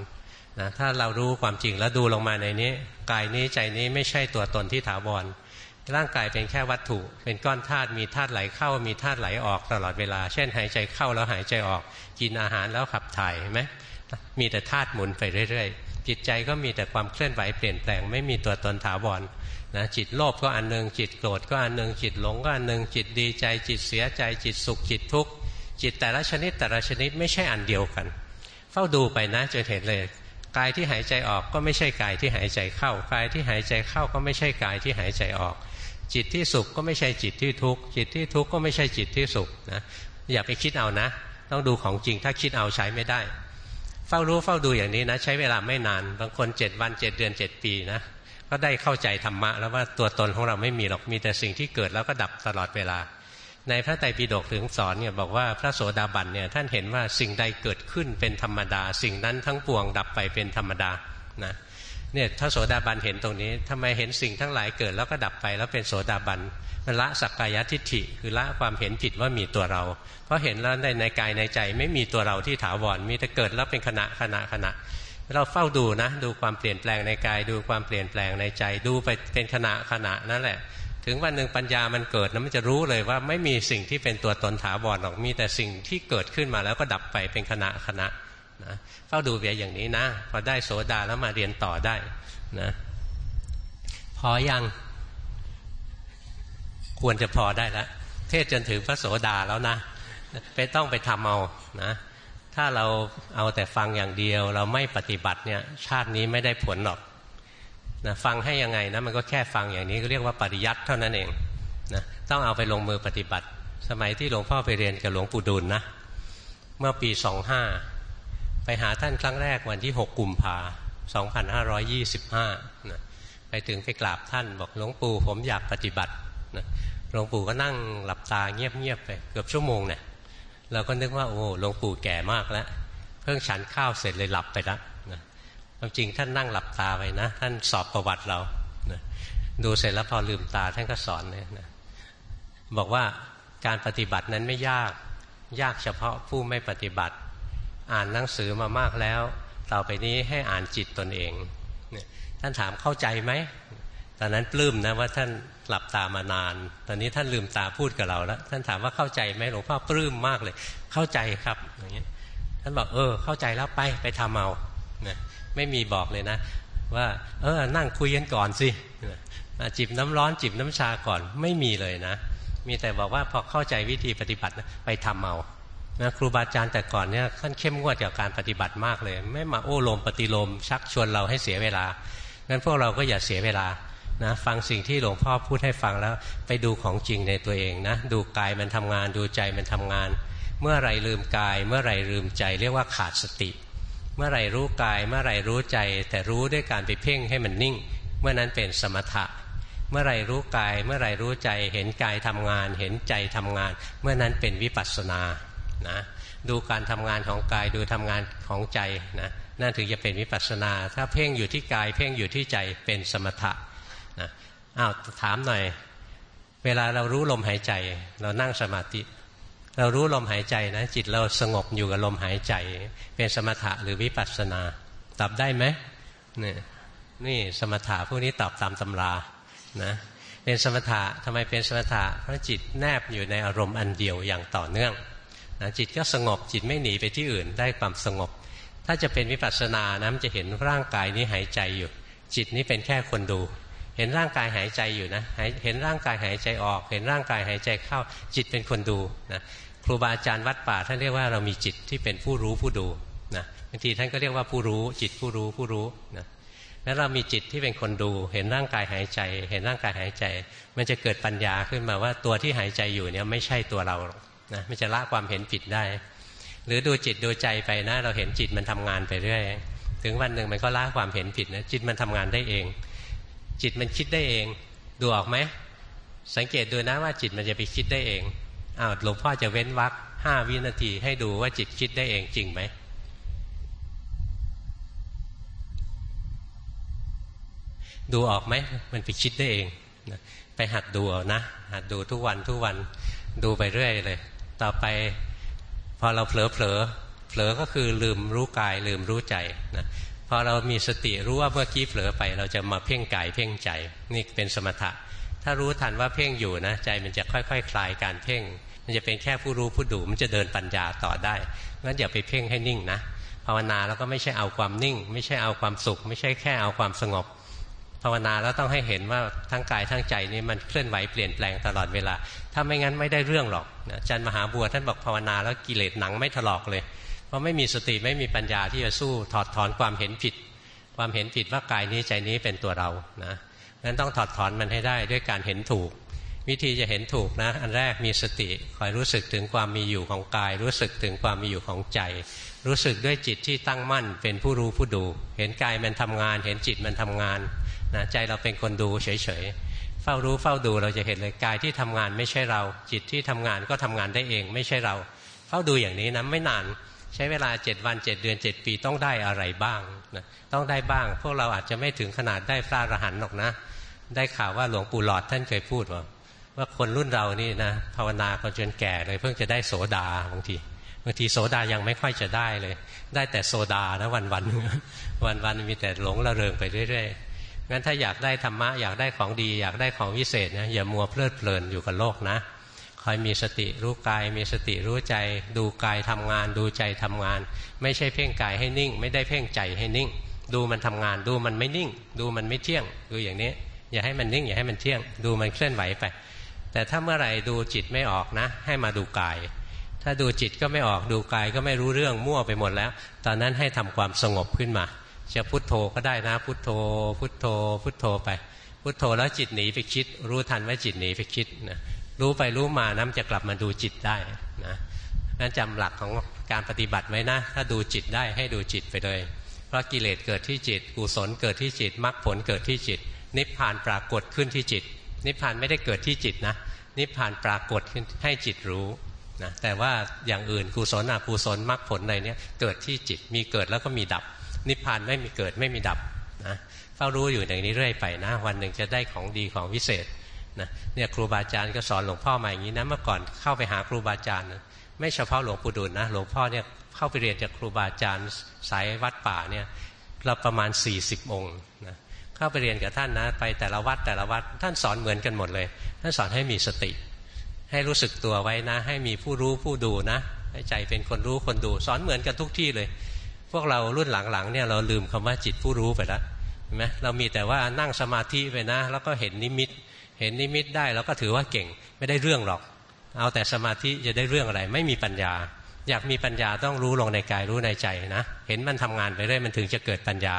B: นะถ้าเรารู้ความจริงแล้วดูลงมาในนี้ กายนี้ใจนี้ไม่ใช่ตัวตนที่ถาวรร่างกายเป็นแค่วัตถุ เป็นก้อนธาตุมีธาตุไหลเข้ามีธาตุไหลออกตลอดเวลา เช่นหายใจเข้าแล้วหายใจออก กินอาหารแล้วขับถ่ายเห็นไหมมีแต่ธาตุหมุนไปเรื่อยๆ จิตใจก็มีแต่ความเคลื่อนไหวเปลี่ยนแปลงไม่มีตัวตนถาวรนะจิตโลภก็อันหนึ่งจิตโกรธก็อันหนึ่งจิตหลงก็อันหนึ่งจิตดีใจ จิตเสียใจจิตสุขจิตทุกข์จิตแต่ละชนิดแต่ละชนิดไม่ใช่อันเดียวกัน เฝ้าดูไปนะจะเห็นเลย กายที่หายใจออกก็ไม่ใช่กายที่หายใจเข้า กายที่หายใจเข้าก็ไม่ใช่กายที่หายใจออก จิตที่สุขก็ไม่ใช่จิตที่ทุกข์จิตที่ทุกข์ก็ไม่ใช่จิตที่สุขนะอย่าไปคิดเอานะ ต้องดูของจริงถ้าคิดเอาใช้ไม่ได้ เฝ้ารู้เฝ้าดูอย่างนี้นะ ใช้เวลาไม่นานบางคนเจ็ดวันเจ็ดเดือนเจ็ดปีนะก็ได้เข้าใจธรรมะแล้วว่าตัวตนของเราไม่มีหรอกมีแต่สิ่งที่เกิดแล้วก็ดับตลอดเวลา ในพระไตรปิฎกถึงสอนเนี่ยบอกว่าพระโสดาบันเนี่ยท่านเห็นว่าสิ่งใดเกิดขึ้นเป็นธรรมดา สิ่งนั้นทั้งปวงดับไปเป็นธรรมดานะเนี่ยถ้าโสดาบันเห็นตรงนี้ทำไมเห็นสิ่งทั้งหลายเกิดแล้วก็ดับไปแล้วเป็นโสดาบันมันละสักกายทิฏฐิคือละความเห็นผิดว่ามีตัวเรา เพราะเห็นแล้วในในกายในใจไม่มีตัวเราที่ถาวรมีแต่เกิดแล้วเป็นขณะขณะขณะ เราเฝ้าดูนะ ดูความเปลี่ยนแปลงในกาย ดูความเปลี่ยนแปลงในใจ ดูไปเป็นขณะขณะนั่นแหละ ถึงวันหนึ่งปัญญามันเกิดนะมันจะรู้เลยว่าไม่มีสิ่งที่เป็นตัวตนถาวรหรอกมีแต่สิ่งที่เกิดขึ้นมาแล้วก็ดับไปเป็นขณะขณะนะเฝ้าดูเบียอย่างนี้นะ พอได้โสดาแล้วมาเรียนต่อได้นะพอยังควรจะพอได้แล้วเทศจนถึงพระโสดาแล้วนะไปต้องไปทำเอานะถ้าเราเอาแต่ฟังอย่างเดียว เราไม่ปฏิบัติเนี่ยชาตินี้ไม่ได้ผลหรอก นะฟังให้ยังไงนะมันก็แค่ฟังอย่างนี้ก็เรียกว่าปริยัติเท่านั้นเองนะต้องเอาไปลงมือปฏิบัติ สมัยที่หลวงพ่อไปเรียนกับหลวงปู่ดูลนะเมื่อปีสองห้าไปหาท่านครั้งแรกวันที่หกกุมภา2525นะไปถึงไปกราบท่านบอกหลวงปู่ผมอยากปฏิบัตินะหลวงปู่ก็นั่งหลับตาเงียบๆไปเกือบชั่วโมงเนี่ยเราก็นึกว่าโอ้หลวงปู่แก่มากแล้ว เพิ่งฉันข้าวเสร็จเลยหลับไปแล้วนะ ความจริงท่านนั่งหลับตาไปนะ ท่านสอบประวัติเรานะดูเสร็จแล้วพอลืมตาท่านก็สอนเลยนะบอกว่าการปฏิบัตินั้นไม่ยาก ยากเฉพาะผู้ไม่ปฏิบัติ อ่านหนังสือมามากแล้ว ต่อไปนี้ให้อ่านจิตตนเองท่านถามเข้าใจไหมตอนนั้นปลื้มนะว่าท่านหลับตามานาน ตอนนี้ท่านลืมตาพูดกับเราแล้ว ท่านถามว่าเข้าใจไหมหลวงพ่อปลื้มมากเลย เข้าใจครับอย่างเงี้ยท่านบอกเออ เข้าใจแล้วไปไปทำเอาเนี่ย ไม่มีบอกเลยนะ ว่า เออ นั่งคุยกันก่อนสิจิบน้ำร้อนจิบน้ำชาก่อนไม่มีเลยนะ มีแต่บอกว่าพอเข้าใจวิธีปฏิบัติไปทำเอานะครูบาอาจารย์แต่ก่อนเนี่ยท่านเข้มงวดกับการปฏิบัติมากเลย ไม่มาโอ้ลมปฏิลมชักชวนเราให้เสียเวลางั้นพวกเราก็อย่าเสียเวลานะฟังสิ่งที่หลวงพ่อพูดให้ฟังแล้วไปดูของจริงในตัวเองนะดูกายมันทำงานดูใจมันทำงาน เมื่อไรลืมกาย เมื่อไรลืมใจ เรียกว่าขาดสติ เมื่อไรรู้กาย เมื่อไรรู้ใจ แต่รู้ด้วยการไปเพ่งให้มันนิ่ง เมื่อนั้นเป็นสมถะ เมื่อไรรู้กาย เมื่อไรรู้ใจ เห็นกายทำงาน เห็นใจทำงาน เมื่อนั้นเป็นวิปัสสนานะดูการทำงานของกายดูทำงานของใจนะนั่นถึงจะเป็นวิปัสสนา ถ้าเพ่งอยู่ที่กาย เพ่งอยู่ที่ใจเป็นสมถะนะอ้าวถามหน่อย เวลาเรารู้ลมหายใจ เรานั่งสมาธิ เรารู้ลมหายใจนะ จิตเราสงบอยู่กับลมหายใจ เป็นสมถะหรือวิปัสสนา ตอบได้ไหมนี่นี่สมถะพวกนี้ตอบตามตำรานะเป็นสมถะทำไมเป็นสมถะเพราะจิตแนบอยู่ในอารมณ์อันเดียวอย่างต่อเนื่องนะจิตก็สงบจิตไม่หนีไปที่อื่นได้ความสงบ ถ้าจะเป็นวิปัสสนานะมันจะเห็นร่างกายนี้หายใจอยู่ จิตนี้เป็นแค่คนดู เห็นร่างกายหายใจอยู่นะเห็นร่างกายหายใจออก เห็นร่างกายหายใจเข้า จิตเป็นคนดูนะ ครูบาอาจารย์วัดป่าท่านเรียกว่าเรามีจิตที่เป็นผู้รู้ผู้ดูนะบางทีท่านก็เรียกว่าผู้รู้จิตผู้รู้ผู้รู้นะแล้วเรามีจิตที่เป็นคนดู เห็นร่างกายหายใจ เห็นร่างกายหายใจ มันจะเกิดปัญญาขึ้นมาว่าตัวที่หายใจอยู่เนี่ยไม่ใช่ตัวเรานะมันจะละความเห็นผิดได้ หรือดูจิตดูใจไปนะเราเห็นจิตมันทำงานไปเรื่อยถึงวันหนึ่งมันก็ละความเห็นผิดนะจิตมันทำงานได้เอง จิตมันคิดได้เอง ดูออกไหมสังเกตดูนะว่าจิตมันจะไปคิดได้เอง อ้าวหลวงพ่อจะเว้นวักห้าวินาทีให้ดูว่าจิตคิดได้เองจริงไหมดูออกไหมมันไปคิดได้เองไปหัดดูเอานะ หัดดูทุกวันทุกวันดูไปเรื่อยเลย ต่อไปพอเราเผลอเผลอเผลอก็คือลืมรู้กายลืมรู้ใจนะพอเรามีสติรู้ว่าเมื่อกี้เผลอไป เราจะมาเพ่งกายเพ่งใจ นี่เป็นสมถะ ถ้ารู้ทันว่าเพ่งอยู่นะใจมันจะค่อยๆคคลายการเพ่ง มันจะเป็นแค่ผู้รู้ผู้ดูมันจะเดินปัญญาต่อได้งั้นอย่าไปเพ่งให้นิ่งนะภาวนาแล้วก็ไม่ใช่เอาความนิ่ง ไม่ใช่เอาความสุข ไม่ใช่แค่เอาความสงบ ภาวนาแล้วต้องให้เห็นว่าทั้งกายทั้งใจนี้มันเคลื่อนไหวเปลี่ยนแปลงตลอดเวลา ถ้าไม่งั้นไม่ได้เรื่องหรอกอาจารย์มหาบัวท่านบอกภาวนาแล้วกิเลสหนังไม่ถลอกเลย เพราะไม่มีสติไม่มีปัญญาที่จะสู้ถอดถอนความเห็นผิด ความเห็นผิดว่ากายนี้ใจนี้เป็นตัวเรานะ นั้นต้องถอดถอนมันให้ได้ด้วยการเห็นถูก วิธีจะเห็นถูกนะ อันแรกมีสติคอยรู้สึกถึงความมีอยู่ของกาย รู้สึกถึงความมีอยู่ของใจ รู้สึกด้วยจิตที่ตั้งมั่น เป็นผู้รู้ผู้ดู เห็นกายมันทำงาน เห็นจิตมันทำงานนะใจเราเป็นคนดูเฉยๆเฝ้ารู้เฝ้าดูเราจะเห็นเลยกายที่ทำงานไม่ใช่เรา จิตที่ทำงานก็ทำงานได้เอง ไม่ใช่เรา เฝ้าดูอย่างนี้นะไม่นานใช้เวลาเจ็ดวันเจ็ดเดือนเจ็ดปีต้องได้อะไรบ้างนะต้องได้บ้าง พวกเราอาจจะไม่ถึงขนาดได้พระอรหันต์หรอกนะ ได้ข่าวว่าหลวงปู่หลอดท่านเคยพูดว่าว่าคนรุ่นเรานี่นะภาวนาจนแก่เลยเพิ่งจะได้โสดาบางทีบางทีโสดายังไม่ค่อยจะได้เลย ได้แต่โซดานะวันวันวันวันมีแต่หลงระเริงไปเรื่อยๆงั้นถ้าอยากได้ธรรมะอยากได้ของดี อยากได้ของวิเศษนะอย่ามัวเพลิดเพลินอยู่กับโลกนะคอยมีสติรู้กาย มีสติรู้ใจ ดูกายทำงาน ดูใจทำงาน ไม่ใช่เพ่งกายให้นิ่ง ไม่ได้เพ่งใจให้นิ่ง ดูมันทำงาน ดูมันไม่นิ่ง ดูมันไม่เที่ยงดูอย่างนี้ อย่าให้มันนิ่งอย่าให้มันเที่ยง ดูมันเคลื่อนไหวไป แต่ถ้าเมื่อไหร่ดูจิตไม่ออกนะ ให้มาดูกาย ถ้าดูจิตก็ไม่ออกดูกายก็ไม่รู้เรื่องมั่วไปหมดแล้ว ตอนนั้นให้ทำความสงบขึ้นมาจะพุทโธก็ได้นะ พุทโธ พุทโธ พุทโธไป พุทโธแล้วจิตหนีไปคิด รู้ทันว่าจิตหนีไปคิดนะรู้ไปรู้มาน้ำจะกลับมาดูจิตได้นะนั้นจำหลักของการปฏิบัติไว้นะ ถ้าดูจิตได้ให้ดูจิตไปเลย เพราะกิเลสเกิดที่จิต กุศลเกิดที่จิตมรรคผลเกิดที่จิต นิพพานปรากฏขึ้นที่จิต นิพพานไม่ได้เกิดที่จิตนะ นิพพานปรากฏขึ้นให้จิตรู้นะแต่ว่าอย่างอื่นกุศลอกุศลมรรคผลอะไรเนี่ยเกิดที่จิตมีเกิดแล้วก็มีดับ นิพพานไม่มีเกิดไม่มีดับนะเฝ้ารู้อยู่อย่างนี้เรื่อยไปนะ วันหนึ่งจะได้ของดีของวิเศษนะเนี่ยครูบาอาจารย์ก็สอนหลวงพ่อมาอย่างนี้นะเมื่อก่อนเข้าไปหาครูบาอาจารย์นะไม่เฉพาะหลวงปู่ดุลนะหลวงพ่อเนี่ยเข้าไปเรียนจากครูบาอาจารย์สายวัดป่าเนี่ยเราประมาณ 40 องค์นะ เข้าไปเรียนกับท่านนะ ไปแต่ละวัดแต่ละวัดท่านสอนเหมือนกันหมดเลย ท่านสอนให้มีสติ ให้รู้สึกตัวไว้นะ ให้มีผู้รู้ผู้ดูนะให้ใจเป็นคนรู้คนดู สอนเหมือนกันทุกที่เลย พวกเรารุ่นหลังๆเนี่ยเราลืมคำว่าจิตผู้รู้ไปแล้วเห็นไหมเรามีแต่ว่านั่งสมาธิไปนะ แล้วก็เห็นนิมิต เห็นนิมิตได้เราก็ถือว่าเก่งไม่ได้เรื่องหรอก เอาแต่สมาธิจะได้เรื่องอะไร ไม่มีปัญญา อยากมีปัญญาต้องรู้ลงในกายรู้ในใจนะ เห็นมันทำงานไปเรื่อยมันถึงจะเกิดปัญญา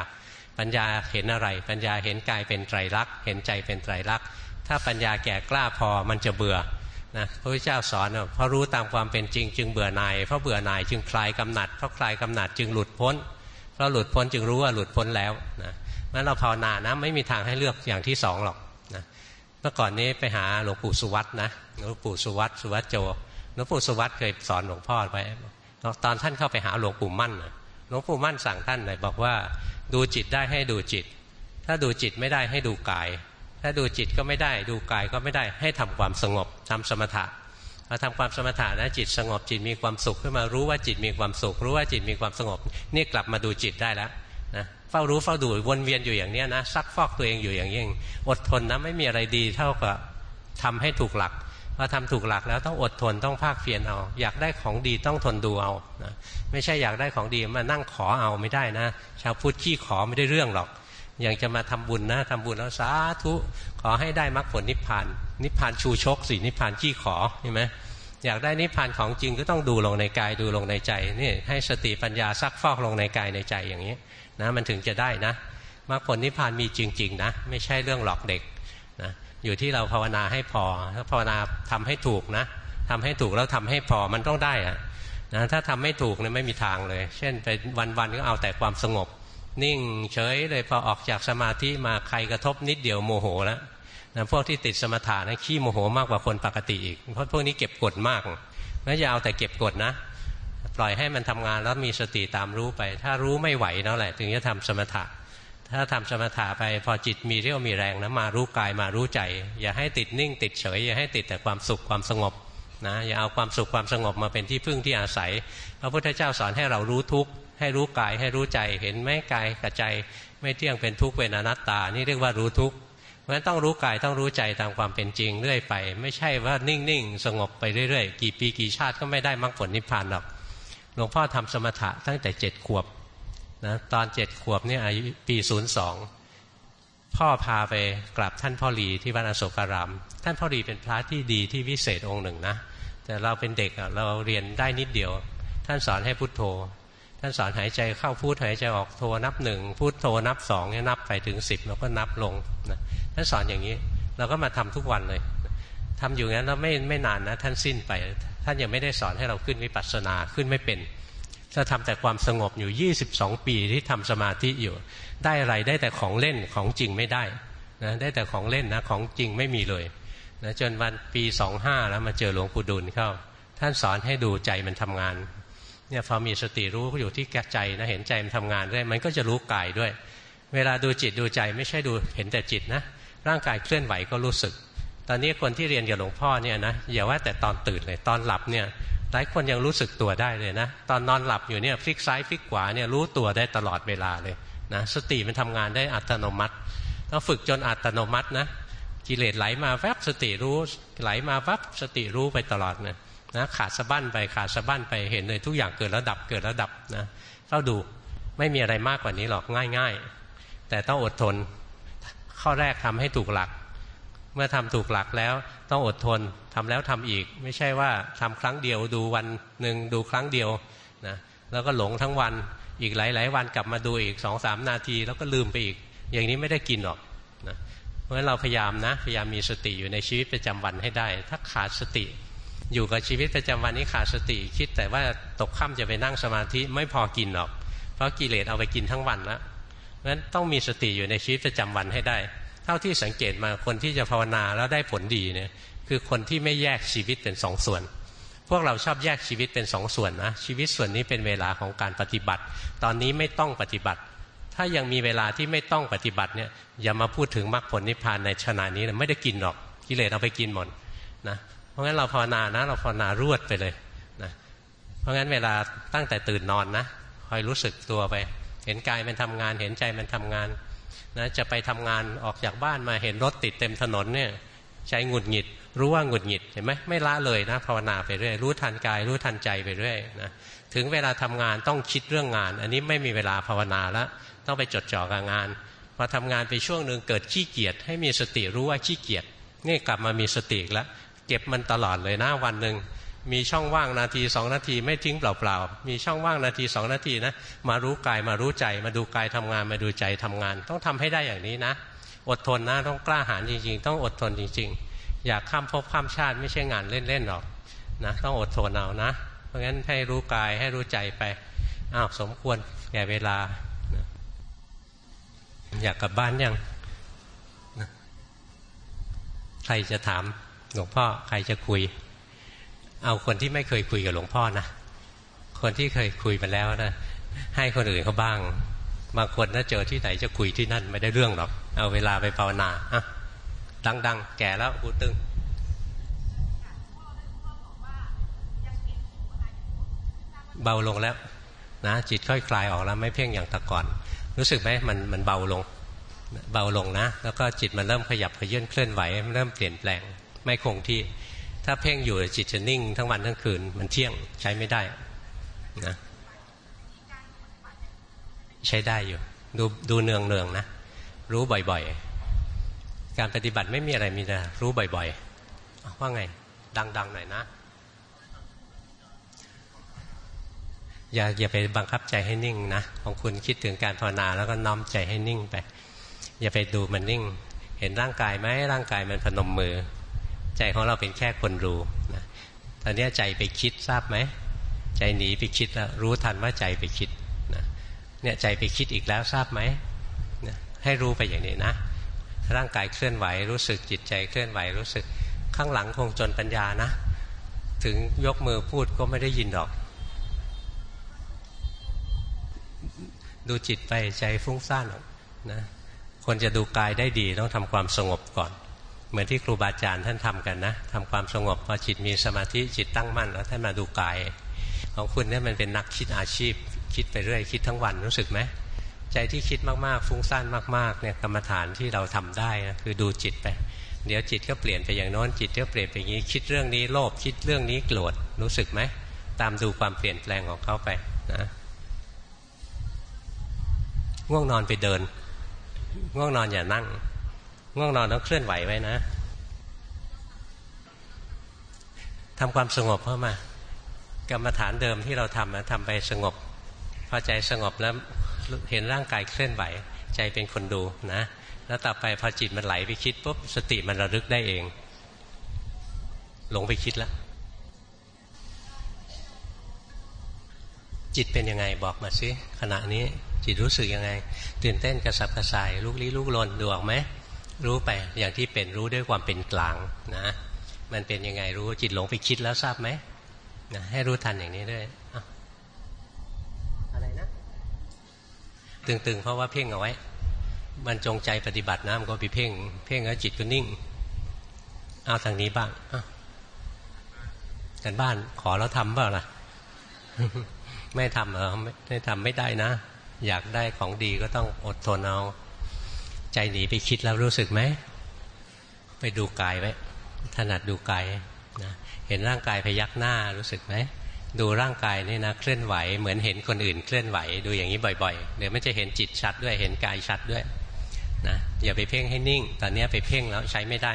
B: ปัญญาเห็นอะไร ปัญญาเห็นกายเป็นไตรลักษณ์เห็นใจเป็นไตรลักษณ์ถ้าปัญญาแก่กล้าพอมันจะเบื่อนะพระพุทธเจ้าสอนเพราะรู้ตามความเป็นจริง จึงเบื่อหน่ายเพราะเบื่อหน่ายจึงคลายกำหนัดเพราะคลายกำหนัดจึงหลุดพ้น เพราะหลุดพ้นจึงรู้ว่าหลุดพ้นแล้วนะงั้นเราภาวนานะไม่มีทางให้เลือกอย่างที่สองหรอกนะเมื่อก่อนนี้ไปหาหลวงปู่สุวัตนะหลวงปู่สุวัตสุวัตโจหลวงปู่สุวัตเคยสอนหลวงพ่อไว้ตอนท่านเข้าไปหาหลวงปู่มั่นหลวงปู่มั่นสั่งท่านเลยบอกว่าดูจิตได้ให้ดูจิต ถ้าดูจิตไม่ได้ให้ดูกาย ถ้าดูจิตก็ไม่ได้ ดูกายก็ไม่ได้ให้ทำความสงบทำสมถะพอทำความสมถะนะจิตสงบจิตมีความสุขขึ้นมารู้ว่าจิตมีความสุข รู้ว่าจิตมีความสงบนี่กลับมาดูจิตได้แล้วนะเฝ้ารู้เฝ้าดูวนเวียนอยู่อย่างนี้นะซักฟอกตัวเองอยู่อย่างนี้อดทนนะไม่มีอะไรดีเท่ากับทำให้ถูกหลักพอทำถูกหลักแล้วต้องอดทนต้องภาคเพียรเอา อยากได้ของดีต้องทนดูเอานะ ไม่ใช่อยากได้ของดีมานั่งขอเอาไม่ได้นะ ชาวพุทธขี้ขอไม่ได้เรื่องหรอกอย่างจะมาทำบุญนะทำบุญแล้วสาธุ ขอให้ได้มรรคผลนิพพาน นิพพานชูชกสินิพพานขี้ขอเห็นไหมอยากได้นิพพานของจริงก็ต้องดูลงในกายดูลงในใจนี่ให้สติปัญญาซักฟอกลงในกายในใจอย่างนี้นะมันถึงจะได้นะมรรคผลนิพพานมีจริงๆนะไม่ใช่เรื่องหลอกเด็กนะอยู่ที่เราภาวนาให้พอถ้าภาวนาทำให้ถูกนะทำให้ถูกแล้วทำให้พอมันต้องได้อะ นะถ้าทำไม่ถูกเนี่ยไม่มีทางเลย เช่นไปวันๆก็เอาแต่ความสงบ นิ่งเฉยเลยพอออกจากสมาธิมาใครกระทบนิดเดียวโมโหแล้วนะพวกที่ติดสมถะนะขี้โมโหมากกว่าคนปกติอีก เพราะพวกนี้เก็บกดมากงั้นอย่าเอาแต่เก็บกดนะ ปล่อยให้มันทำงานแล้วมีสติตามรู้ไป ถ้ารู้ไม่ไหวนั่นแหละ ถึงจะทำสมถะ ถ้าทำสมถะไปพอจิตมีเรี่ยวมีแรงนะมารู้กายมารู้ใจ อย่าให้ติดนิ่ง ติดเฉย อย่าให้ติดแต่ความสุขความสงบ นะอย่าเอาความสุขความสงบมาเป็นที่พึ่งที่อาศัย พระพุทธเจ้าสอนให้เรารู้ทุกข์ให้รู้กายให้รู้ใจเห็นไหมกายกับใจไม่เที่ยงเป็นทุกข์เป็นอนัตตา นี่เรียกว่ารู้ทุกข์เพราะฉะนั้นต้องรู้กายต้องรู้ใจตามความเป็นจริงเรื่อยไป ไม่ใช่ว่านิ่งๆสงบไปเรื่อยๆ กี่ปีกี่ชาติก็ไม่ได้มรรคผลนิพพานหรอกหลวงพ่อทำสมถะตั้งแต่เจ็ดขวบนะตอนเจ็ดขวบเนี่ยอายุปีศูนย์สองพ่อพาไปกลับท่านพ่อหลีที่วัดอโศการาม ท่านพ่อหลีเป็นพระที่ดีที่วิเศษองค์หนึ่งนะ แต่เราเป็นเด็กเราเรียนได้นิดเดียว ท่านสอนให้พุโทโธ ท่านสอนหายใจเข้าพูดหายใจออกโทนับหนึ่งพูดโทนับสองเนี่ยนับไปถึงสิบแล้วก็นับลงนะท่านสอนอย่างนี้เราก็มาทำทุกวันเลยทำอยู่งั้นแล้วไม่ไม่นานนะ ท่านสิ้นไป ท่านยังไม่ได้สอนให้เราขึ้นวิปัสสนาขึ้นไม่เป็นถ้าทำแต่ความสงบอยู่ 22 ปีที่ทำสมาธิอยู่ ได้อะไรได้แต่ของเล่นของจริงไม่ได้นะได้แต่ของเล่นนะของจริงไม่มีเลย นะจนวันปี25แล้วมาเจอหลวงปู่ดุลเข้า ท่านสอนให้ดูใจมันทำงานเนี่ยพอมีสติรู้อยู่ที่แก่ใจนะเห็นใจมันทำงานด้วยมันก็จะรู้กายด้วย เวลาดูจิตดูใจไม่ใช่ดูเห็นแต่จิตนะร่างกายเคลื่อนไหวก็รู้สึก ตอนนี้คนที่เรียนกับหลวงพ่อเนี่ยนะอย่าว่าแต่ตอนตื่นเลยตอนหลับเนี่ยหลายคนยังรู้สึกตัวได้เลยนะตอนนอนหลับอยู่เนี่ยพลิกซ้ายพลิกขวาเนี่ยรู้ตัวได้ตลอดเวลาเลยนะสติมันทำงานได้อัตโนมัติต้องฝึกจนอัตโนมัตินะ กิเลสไหลมาแวบสติรู้ ไหลมาแวบสติรู้ไปตลอดนะนะขาดสะบั้นไปขาดสะบั้นไปเห็นเลยทุกอย่างเกิดระดับเกิดระดับนะเฝ้าดูไม่มีอะไรมากกว่านี้หรอกง่าย ๆ แต่ต้องอดทน ข้อแรกทำให้ถูกหลัก เมื่อทำถูกหลักแล้วต้องอดทนทำแล้วทำอีก ไม่ใช่ว่าทำครั้งเดียวดูวันหนึ่งดูครั้งเดียวนะแล้วก็หลงทั้งวันอีกหลาย ๆ วันกลับมาดูอีกสองสามนาที แล้วก็ลืมไปอีก อย่างนี้ไม่ได้กินหรอกนะ เพราะฉะนั้นเราพยายามนะ พยายามมีสติอยู่ในชีวิตประจำวันให้ได้ ถ้าขาดสติ อยู่กับชีวิตประจำวันนี้ขาดสติ คิดแต่ว่าตกค่ำจะไปนั่งสมาธิไม่พอกินหรอก เพราะกิเลสเอาไปกินทั้งวันแล้วราะฉะนั้นต้องมีสติอยู่ในชีวิตประจำวันให้ได้ เท่าที่สังเกตมาคนที่จะภาวนาแล้วได้ผลดีเนี่ยคือคนที่ไม่แยกชีวิตเป็นสองส่วน พวกเราชอบแยกชีวิตเป็นสองส่วนนะชีวิตส่วนนี้เป็นเวลาของการปฏิบัติ ตอนนี้ไม่ต้องปฏิบัติ ถ้ายังมีเวลาที่ไม่ต้องปฏิบัติเนี่ยอย่ามาพูดถึงมรรคผลนิพพานในขณะนี้นะไม่ได้กินหรอกกิเลสเอาไปกินหมดนะเพราะงั้นเราภาวนานะ เราภาวนารวดไปเลยนะเพราะงั้นเวลาตั้งแต่ตื่นนอนนะคอยรู้สึกตัวไป เห็นกายมันทำงาน เห็นใจมันทำงานนะจะไปทำงานออกจากบ้านมาเห็นรถติดเต็มถนนเนี่ยใจหงุดหงิด รู้ว่าหงุดหงิดเห็นไหมไม่ละเลยนะภาวนาไปเรื่อยรู้ทันกาย รู้ทันใจไปเรื่อยนะถึงเวลาทำงานต้องคิดเรื่องงาน อันนี้ไม่มีเวลาภาวนาแล้ว ต้องไปจดจ่อกับงานพอทำงานไปช่วงหนึ่งเกิดขี้เกียจให้มีสติรู้ว่าขี้เกียจนี่กลับมามีสติแล้วเก็บมันตลอดเลยนะวันหนึ่งมีช่องว่างนาทีสองนาทีไม่ทิ้งเปล่าๆ มีช่องว่างนาทีสองนาทีนะมารู้กายมารู้ใจมาดูกายทำงานมาดูใจทำงาน ต้องทำให้ได้อย่างนี้นะ อดทนนะต้องกล้าหาญจริง ๆ ต้องอดทนจริง ๆ อยากข้ามภพข้ามชาติไม่ใช่งานเล่นๆหรอกนะต้องอดทนเอานะ เพราะงั้นให้รู้กายให้รู้ใจไปอ้าวสมควรแก่เวลา อยากกลับบ้านยังใครจะถามหลวงพ่อใครจะคุย เอาคนที่ไม่เคยคุยกับหลวงพ่อนะคนที่เคยคุยมาแล้วนะให้คนอื่นเขาบ้าง บางคนถ้าเจอที่ไหนจะคุยที่นั่นไม่ได้เรื่องหรอก เอาเวลาไปภาวนาอะดังๆ แก่แล้วหูตึงเบาลงแล้วนะจิตค่อยคลายออกแล้วไม่เพ่งอย่างแต่ก่อน รู้สึกไหมมันมันเบาลง เบาลงนะ แล้วก็จิตมันเริ่มขยับขยื่นเคลื่อนไหวเริ่มเปลี่ยนแปลงไม่คงที่ ถ้าเพ่งอยู่จิตจะนิ่งทั้งวันทั้งคืน มันเที่ยงใช้ไม่ได้นะใช้ได้อยู่ ดูดูเนืองเนืองนะ รู้บ่อยๆ การปฏิบัติไม่มีอะไรมีแต่รู้บ่อยๆ ว่าไง ดังๆหน่อยนะ อย่าอย่าไปบังคับใจให้นิ่งนะ ของคุณคิดถึงการภาวนาแล้วก็น้อมใจให้นิ่งไป อย่าไปดูมันนิ่ง เห็นร่างกายไหมร่างกายมันพนมมือ ใจของเราเป็นแค่คนรู้นะตอนนี้ใจไปคิดทราบไหมใจหนีไปคิดแล้วรู้ทันว่าใจไปคิดนะเนี่ยใจไปคิดอีกแล้วทราบไหมนะให้รู้ไปอย่างนี้นะ ร่างกายเคลื่อนไหวรู้สึกจิตใจเคลื่อนไหวรู้สึกข้างหลังคงจนปัญญานะ ถึงยกมือพูดก็ไม่ได้ยินหรอก ดูจิตไปใจฟุ้งซ่านนะ คนจะดูกายได้ดีต้องทำความสงบก่อน เหมือนที่ครูบาอาจารย์ท่านทำกันนะทำความสงบพอจิตมีสมาธิจิตตั้งมั่นแล้วท่านมาดูกาย ของคุณเนี่ยมันเป็นนักคิดอาชีพ คิดไปเรื่อยคิดทั้งวันรู้สึกไหมใจที่คิดมากๆ ฟุ้งซ่านมากๆเนี่ยกรรมฐานที่เราทำได้นะคือดูจิตไป เดี๋ยวจิตก็เปลี่ยนไปอย่างน้นจิตก็เปลี่ยนไปอย่างนี้ คิดเรื่องนี้โลภคิดเรื่องนี้โกรธรู้สึกไหมตามดูความเปลี่ยนแปลงของเขาไปนะง่วงนอนไปเดิน ง่วงนอนอย่านั่ง ง่วงนอนต้องเคลื่อนไหวไว้นะทำความสงบเข้ามากรรมฐานเดิมที่เราทำนะทำไปสงบ พอใจสงบแล้วเห็นร่างกายเคลื่อนไหว ใจเป็นคนดูนะ แล้วต่อไปพอจิตมันไหลไปคิดปุ๊บสติมันระลึกได้เองหลงไปคิดแล้วจิตเป็นยังไงบอกมาสิขณะนี้ จิตรู้สึกยังไง ตื่นเต้นกระสับกระส่ายลุกลี้ลุกลนดูออกไหมรู้ไปอย่างที่เป็นรู้ด้วยความเป็นกลางนะมันเป็นยังไงรู้จิตหลงไปคิดแล้วทราบไหมนะให้รู้ทันอย่างนี้ด้วยอะไรนะตึงๆ เพราะว่าเพ่งเอาไว้ มันจงใจปฏิบัตินะมันก็ไปเพ่ง เพ่งแล้วจิตก็นิ่ง เอาทางนี้บ้างกันบ้านขอแล้วทำเปล่าล่ะ ไม่ทำเออไม่ทำไม่ได้นะ อยากได้ของดีก็ต้องอดทนเอาใจหนีไปคิดแล้วรู้สึกไหม ไปดูกายไว้ถนัดดูกายนะเห็นร่างกายพยักหน้ารู้สึกไหมดูร่างกายนี่นะเคลื่อนไหวเหมือนเห็นคนอื่นเคลื่อนไหว ดูอย่างนี้บ่อยๆ เดี๋ยวมันจะเห็นจิตชัดด้วยเห็นกายชัดด้วยนะอย่าไปเพ่งให้นิ่ง ตอนนี้ไปเพ่งแล้วใช้ไม่ได้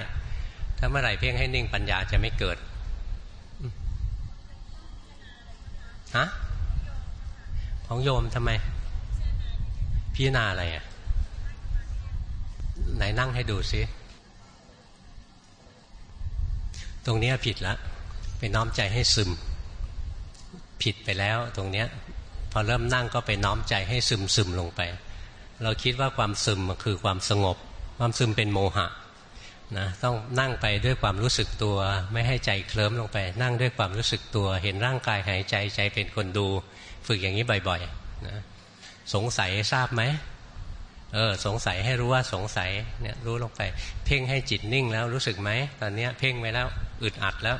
B: ถ้าเมื่อไหร่เพ่งให้นิ่งปัญญาจะไม่เกิดฮะของโยมทำไม พิจารณาอะไรอะไหนนั่งให้ดูซิ ตรงนี้ผิดแล้วไปน้อมใจให้ซึม ผิดไปแล้วตรงเนี้ยพอเริ่มนั่งก็ไปน้อมใจให้ซึมซึมลงไป เราคิดว่าความซึมคือความสงบ ความซึมเป็นโมหะนะต้องนั่งไปด้วยความรู้สึกตัว ไม่ให้ใจเคลิ้มลงไป นั่งด้วยความรู้สึกตัว เห็นร่างกายหายใจใจเป็นคนดู ฝึกอย่างนี้บ่อยๆนะ สงสัยทราบไหมเออสงสัยให้รู้ว่าสงสัยเนี่ยรู้ลงไป เพ่งให้จิตนิ่งแล้วรู้สึกไหมตอนนี้เพ่งไปแล้วอึดอัดแล้ว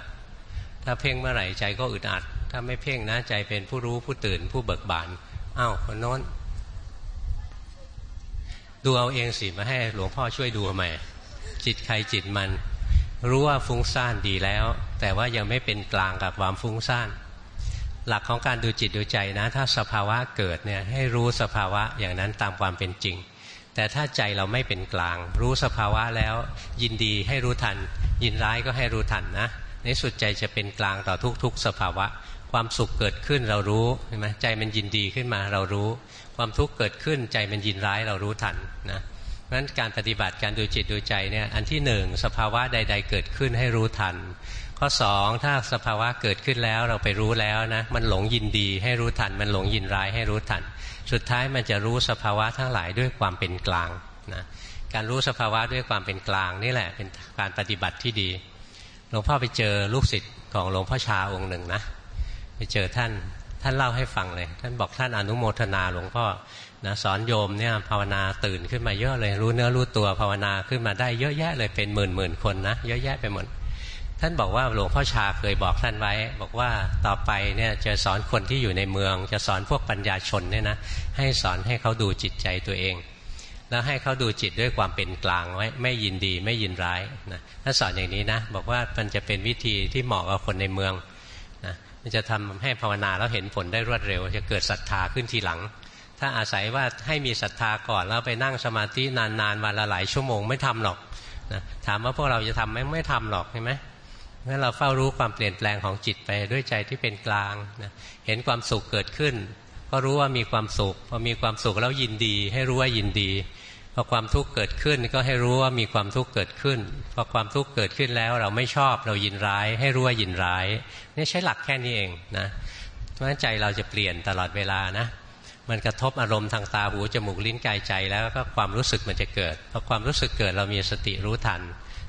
B: ถ้าเพ่งเมื่อไหร่ใจก็อึดอัด ถ้าไม่เพ่งนะใจเป็นผู้รู้ผู้ตื่นผู้เบิกบานอ้าวคนโน้น ดูเอาเองสิมาให้หลวงพ่อช่วยดูทำไมจิตใครจิตมัน รู้ว่าฟุ้งซ่านดีแล้ว แต่ว่ายังไม่เป็นกลางกับความฟุ้งซ่าน หลักของการดูจิตดูใจนะ ถ้าสภาวะเกิดเนี่ยให้รู้สภาวะอย่างนั้นตามความเป็นจริง แต่ถ้าใจเราไม่เป็นกลาง รู้สภาวะแล้ว ยินดีให้รู้ทัน ยินร้ายก็ให้รู้ทันนะ ในสุดใจจะเป็นกลางต่อทุก ๆ สภาวะ ความสุขเกิดขึ้นเรารู้ใช่ไหมใจมันยินดีขึ้นมาเรารู้ ความทุกข์เกิดขึ้นใจมันยินร้ายเรารู้ทันนะเพราะฉะนั้นการปฏิบัติการดูจิตดูใจเนี่ยอันที่หนึ่งสภาวะใด ๆ เกิดขึ้นให้รู้ทัน ข้อสองถ้าสภาวะเกิดขึ้นแล้วเราไปรู้แล้วนะ มันหลงยินดีให้รู้ทัน มันหลงยินร้ายให้รู้ทัน สุดท้ายมันจะรู้สภาวะทั้งหลายด้วยความเป็นกลางนะการรู้สภาวะด้วยความเป็นกลางนี่แหละเป็นการปฏิบัติที่ดีหลวงพ่อไปเจอลูกศิษย์ของหลวงพ่อชาองค์หนึ่งนะ ไปเจอท่านท่านเล่าให้ฟังเลย ท่านบอกท่านอนุโมทนาหลวงพ่อนะสอนโยมเนี่ยภาวนาตื่นขึ้นมาเยอะเลยรู้เนื้อรู้ตัวภาวนาขึ้นมาได้เยอะแยะเลยเป็นหมื่นหมื่นคนนะเยอะแยะไปหมด ท่านบอกว่าหลวงพ่อชาเคยบอกท่านไว้ บอกว่าต่อไปเนี่ยจะสอนคนที่อยู่ในเมือง จะสอนพวกปัญญาชนเนี่ยนะให้สอนให้เขาดูจิตใจตัวเอง แล้วให้เขาดูจิตด้วยความเป็นกลางไว้ไม่ยินดีไม่ยินร้ายนะถ้าสอนอย่างนี้นะบอกว่ามันจะเป็นวิธีที่เหมาะกับคนในเมืองนะมันจะทำให้ภาวนาแล้วเห็นผลได้รวดเร็ว จะเกิดศรัทธาขึ้นทีหลัง ถ้าอาศัยว่าให้มีศรัทธาก่อนแล้วไปนั่งสมาธินานๆวันละหลายชั่วโมงไม่ทำหรอกนะถามว่าพวกเราจะทำไหมไม่ทำหรอกใช่ไหม งั้นเราเฝ้ารู้ความเปลี่ยนแปลงของจิตไปด้วยใจที่เป็นกลางนะเห็นความสุขเกิดขึ้น ก็รู้ว่ามีความสุขพอมีความสุขแล้วยินดี ให้รู้ว่ายินดีพอความทุกข์เกิดขึ้นก็ให้รู้ว่ามีความทุกข์เกิดขึ้นพอความทุกข์เกิดขึ้นแล้วเราไม่ชอบเรายินร้าย ให้รู้ว่ายินร้ายนี่ใช้หลักแค่นี้เองนะเพราะฉะนั้นใจเราจะเปลี่ยนตลอดเวลานะมันกระทบอารมณ์ทางตาหูจมูกลิ้นกายใจแล้วก็ความรู้สึกมันจะเกิดพอความรู้สึกเกิดเรามีสติรู้ทัน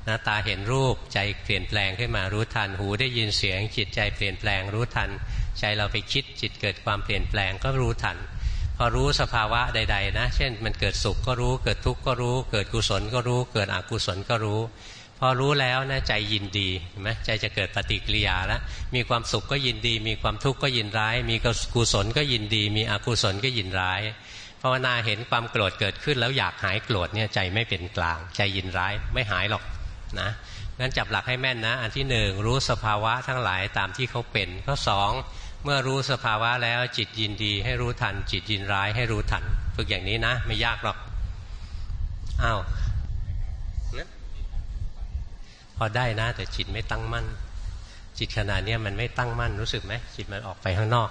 B: นะตาเห็นรูปใจเปลี่ยนแปลงขึ้นมารู้ทัน หูได้ยินเสียงจิตใจเปลี่ยนแปลงรู้ทัน ใจเราไปคิดจิตเกิดความเปลี่ยนแปลงก็รู้ทัน พอรู้สภาวะใด ๆ นะ เช่น มันเกิดสุขก็รู้ เกิดทุกข์ก็รู้ เกิดกุศลก็รู้ เกิดอกุศลก็รู้ พอรู้แล้วนะใจยินดีเห็นไหมใจจะเกิดปฏิกิริยาแล้วมีความสุขก็ยินดี มีความทุกข์ก็ยินร้าย มีกุศลก็ยินดี มีอกุศลก็ยินร้ายภาวนาเห็นความโกรธเกิดขึ้นแล้วอยากหายโกรธเนี่ยใจไม่เป็นกลาง ใจยินร้ายไม่หายหรอก นะงั้นจับหลักให้แม่นนะ อันที่หนึ่งรู้สภาวะทั้งหลายตามที่เขาเป็น ข้อสองเมื่อรู้สภาวะแล้วจิตยินดี ให้รู้ทัน จิตยินร้ายให้รู้ทัน ฝึกอย่างนี้นะ ไม่ยากหรอกอ้าวพอได้นะ แต่จิตไม่ตั้งมั่น จิตขนาดนี้มันไม่ตั้งมั่นรู้สึกไหมจิตมันออกไปข้างนอก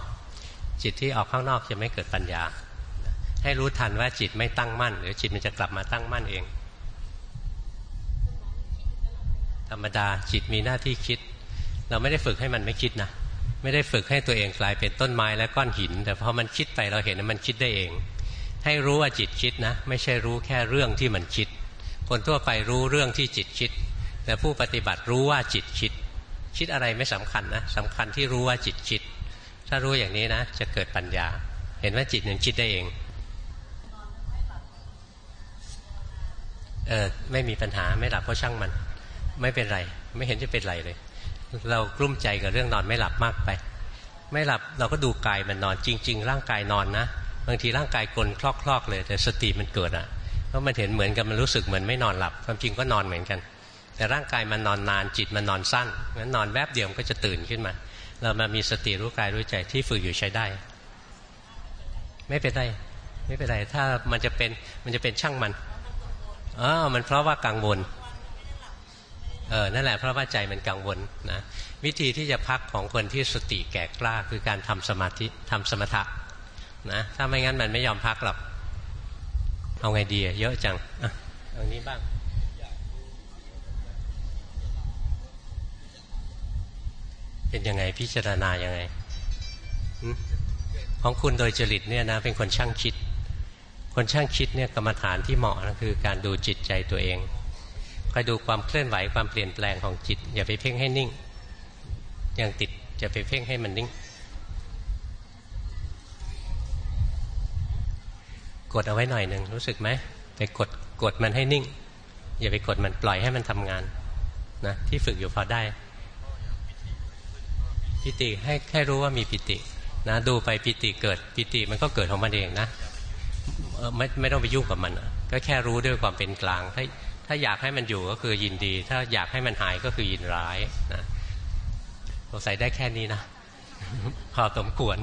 B: จิตที่ออกข้างนอกจะไม่เกิดปัญญา ให้รู้ทันว่าจิตไม่ตั้งมั่นหรือจิตมันจะกลับมาตั้งมั่นเอง ธรรมดาจิตมีหน้าที่คิด เราไม่ได้ฝึกให้มันไม่คิดนะไม่ได้ฝึกให้ตัวเองกลายเป็นต้นไม้และก้อนหิน แต่พอมันคิดไปเราเห็นว่ามันคิดได้เอง ให้รู้ว่าจิตคิดนะ ไม่ใช่รู้แค่เรื่องที่มันคิด คนทั่วไปรู้เรื่องที่จิตคิด แต่ผู้ปฏิบัติรู้ว่าจิตคิด คิดอะไรไม่สำคัญนะสำคัญที่รู้ว่าจิตคิด ถ้ารู้อย่างนี้นะ จะเกิดปัญญา เห็นว่าจิตมันคิดได้เองเออไม่มีปัญหาไม่หลับเพราะช่างมัน ไม่เป็นไร ไม่เห็นจะเป็นไรเลย เรากลุ้มใจกับเรื่องนอนไม่หลับมากไป ไม่หลับเราก็ดูกายมันนอนจริง ๆ ร่างกายนอนนะบางทีร่างกายกลนคลอกๆเลย แต่สติมันเกิดอะเพราะมันเห็นเหมือนกันมันรู้สึกเหมือนไม่นอนหลับ ความจริงก็นอนเหมือนกัน แต่ร่างกายมันนอนนานจิตมันนอนสั้นงั้นนอนแวบเดียวก็จะตื่นขึ้นมา เรามามีสติรู้กายรู้ใจที่ฝึกอยู่ใช้ได้ ไม่เป็นไรไม่เป็นไรถ้ามันจะเป็นมันจะเป็นช่างมันอ๋อมันเพราะว่ากังวล เออนั่นแหละเพราะว่าใจมันกังวลนะวิธีที่จะพักของคนที่สติแก่กล้าคือการทำสมาธิทำสมถะนะถ้าไม่งั้นมันไม่ยอมพักหรอกเอาไงดีเยอะจังอะเอานี้บ้างเป็นยังไงพิจารณายังไง ของคุณโดยจริตเนี่ยนะเป็นคนช่างคิด คนช่างคิดเนี่ยกรรมฐานที่เหมาะนะคือการดูจิตใจตัวเอง คอยดูความเคลื่อนไหวความเปลี่ยนแปลงของจิต อย่าไปเพ่งให้นิ่ง ยังติดจะไปเพ่งให้มันนิ่ง กดเอาไว้หน่อยหนึ่งรู้สึกไหมไปกดกดมันให้นิ่ง อย่าไปกดมันปล่อยให้มันทำงานนะที่ฝึกอยู่พอได้ ปิติให้แค่รู้ว่ามีปิตินะดูไปปิติเกิดปิติมันก็เกิดของมันเองนะไม่ไม่ต้องไปยุ่งกับมัน ก็แค่รู้ด้วยความเป็นกลางถ้า ถ้าอยากให้มันอยู่ก็คือยินดี ถ้าอยากให้มันหายก็คือยินร้ายนะสงสัยได้แค่นี้นะพอสมควร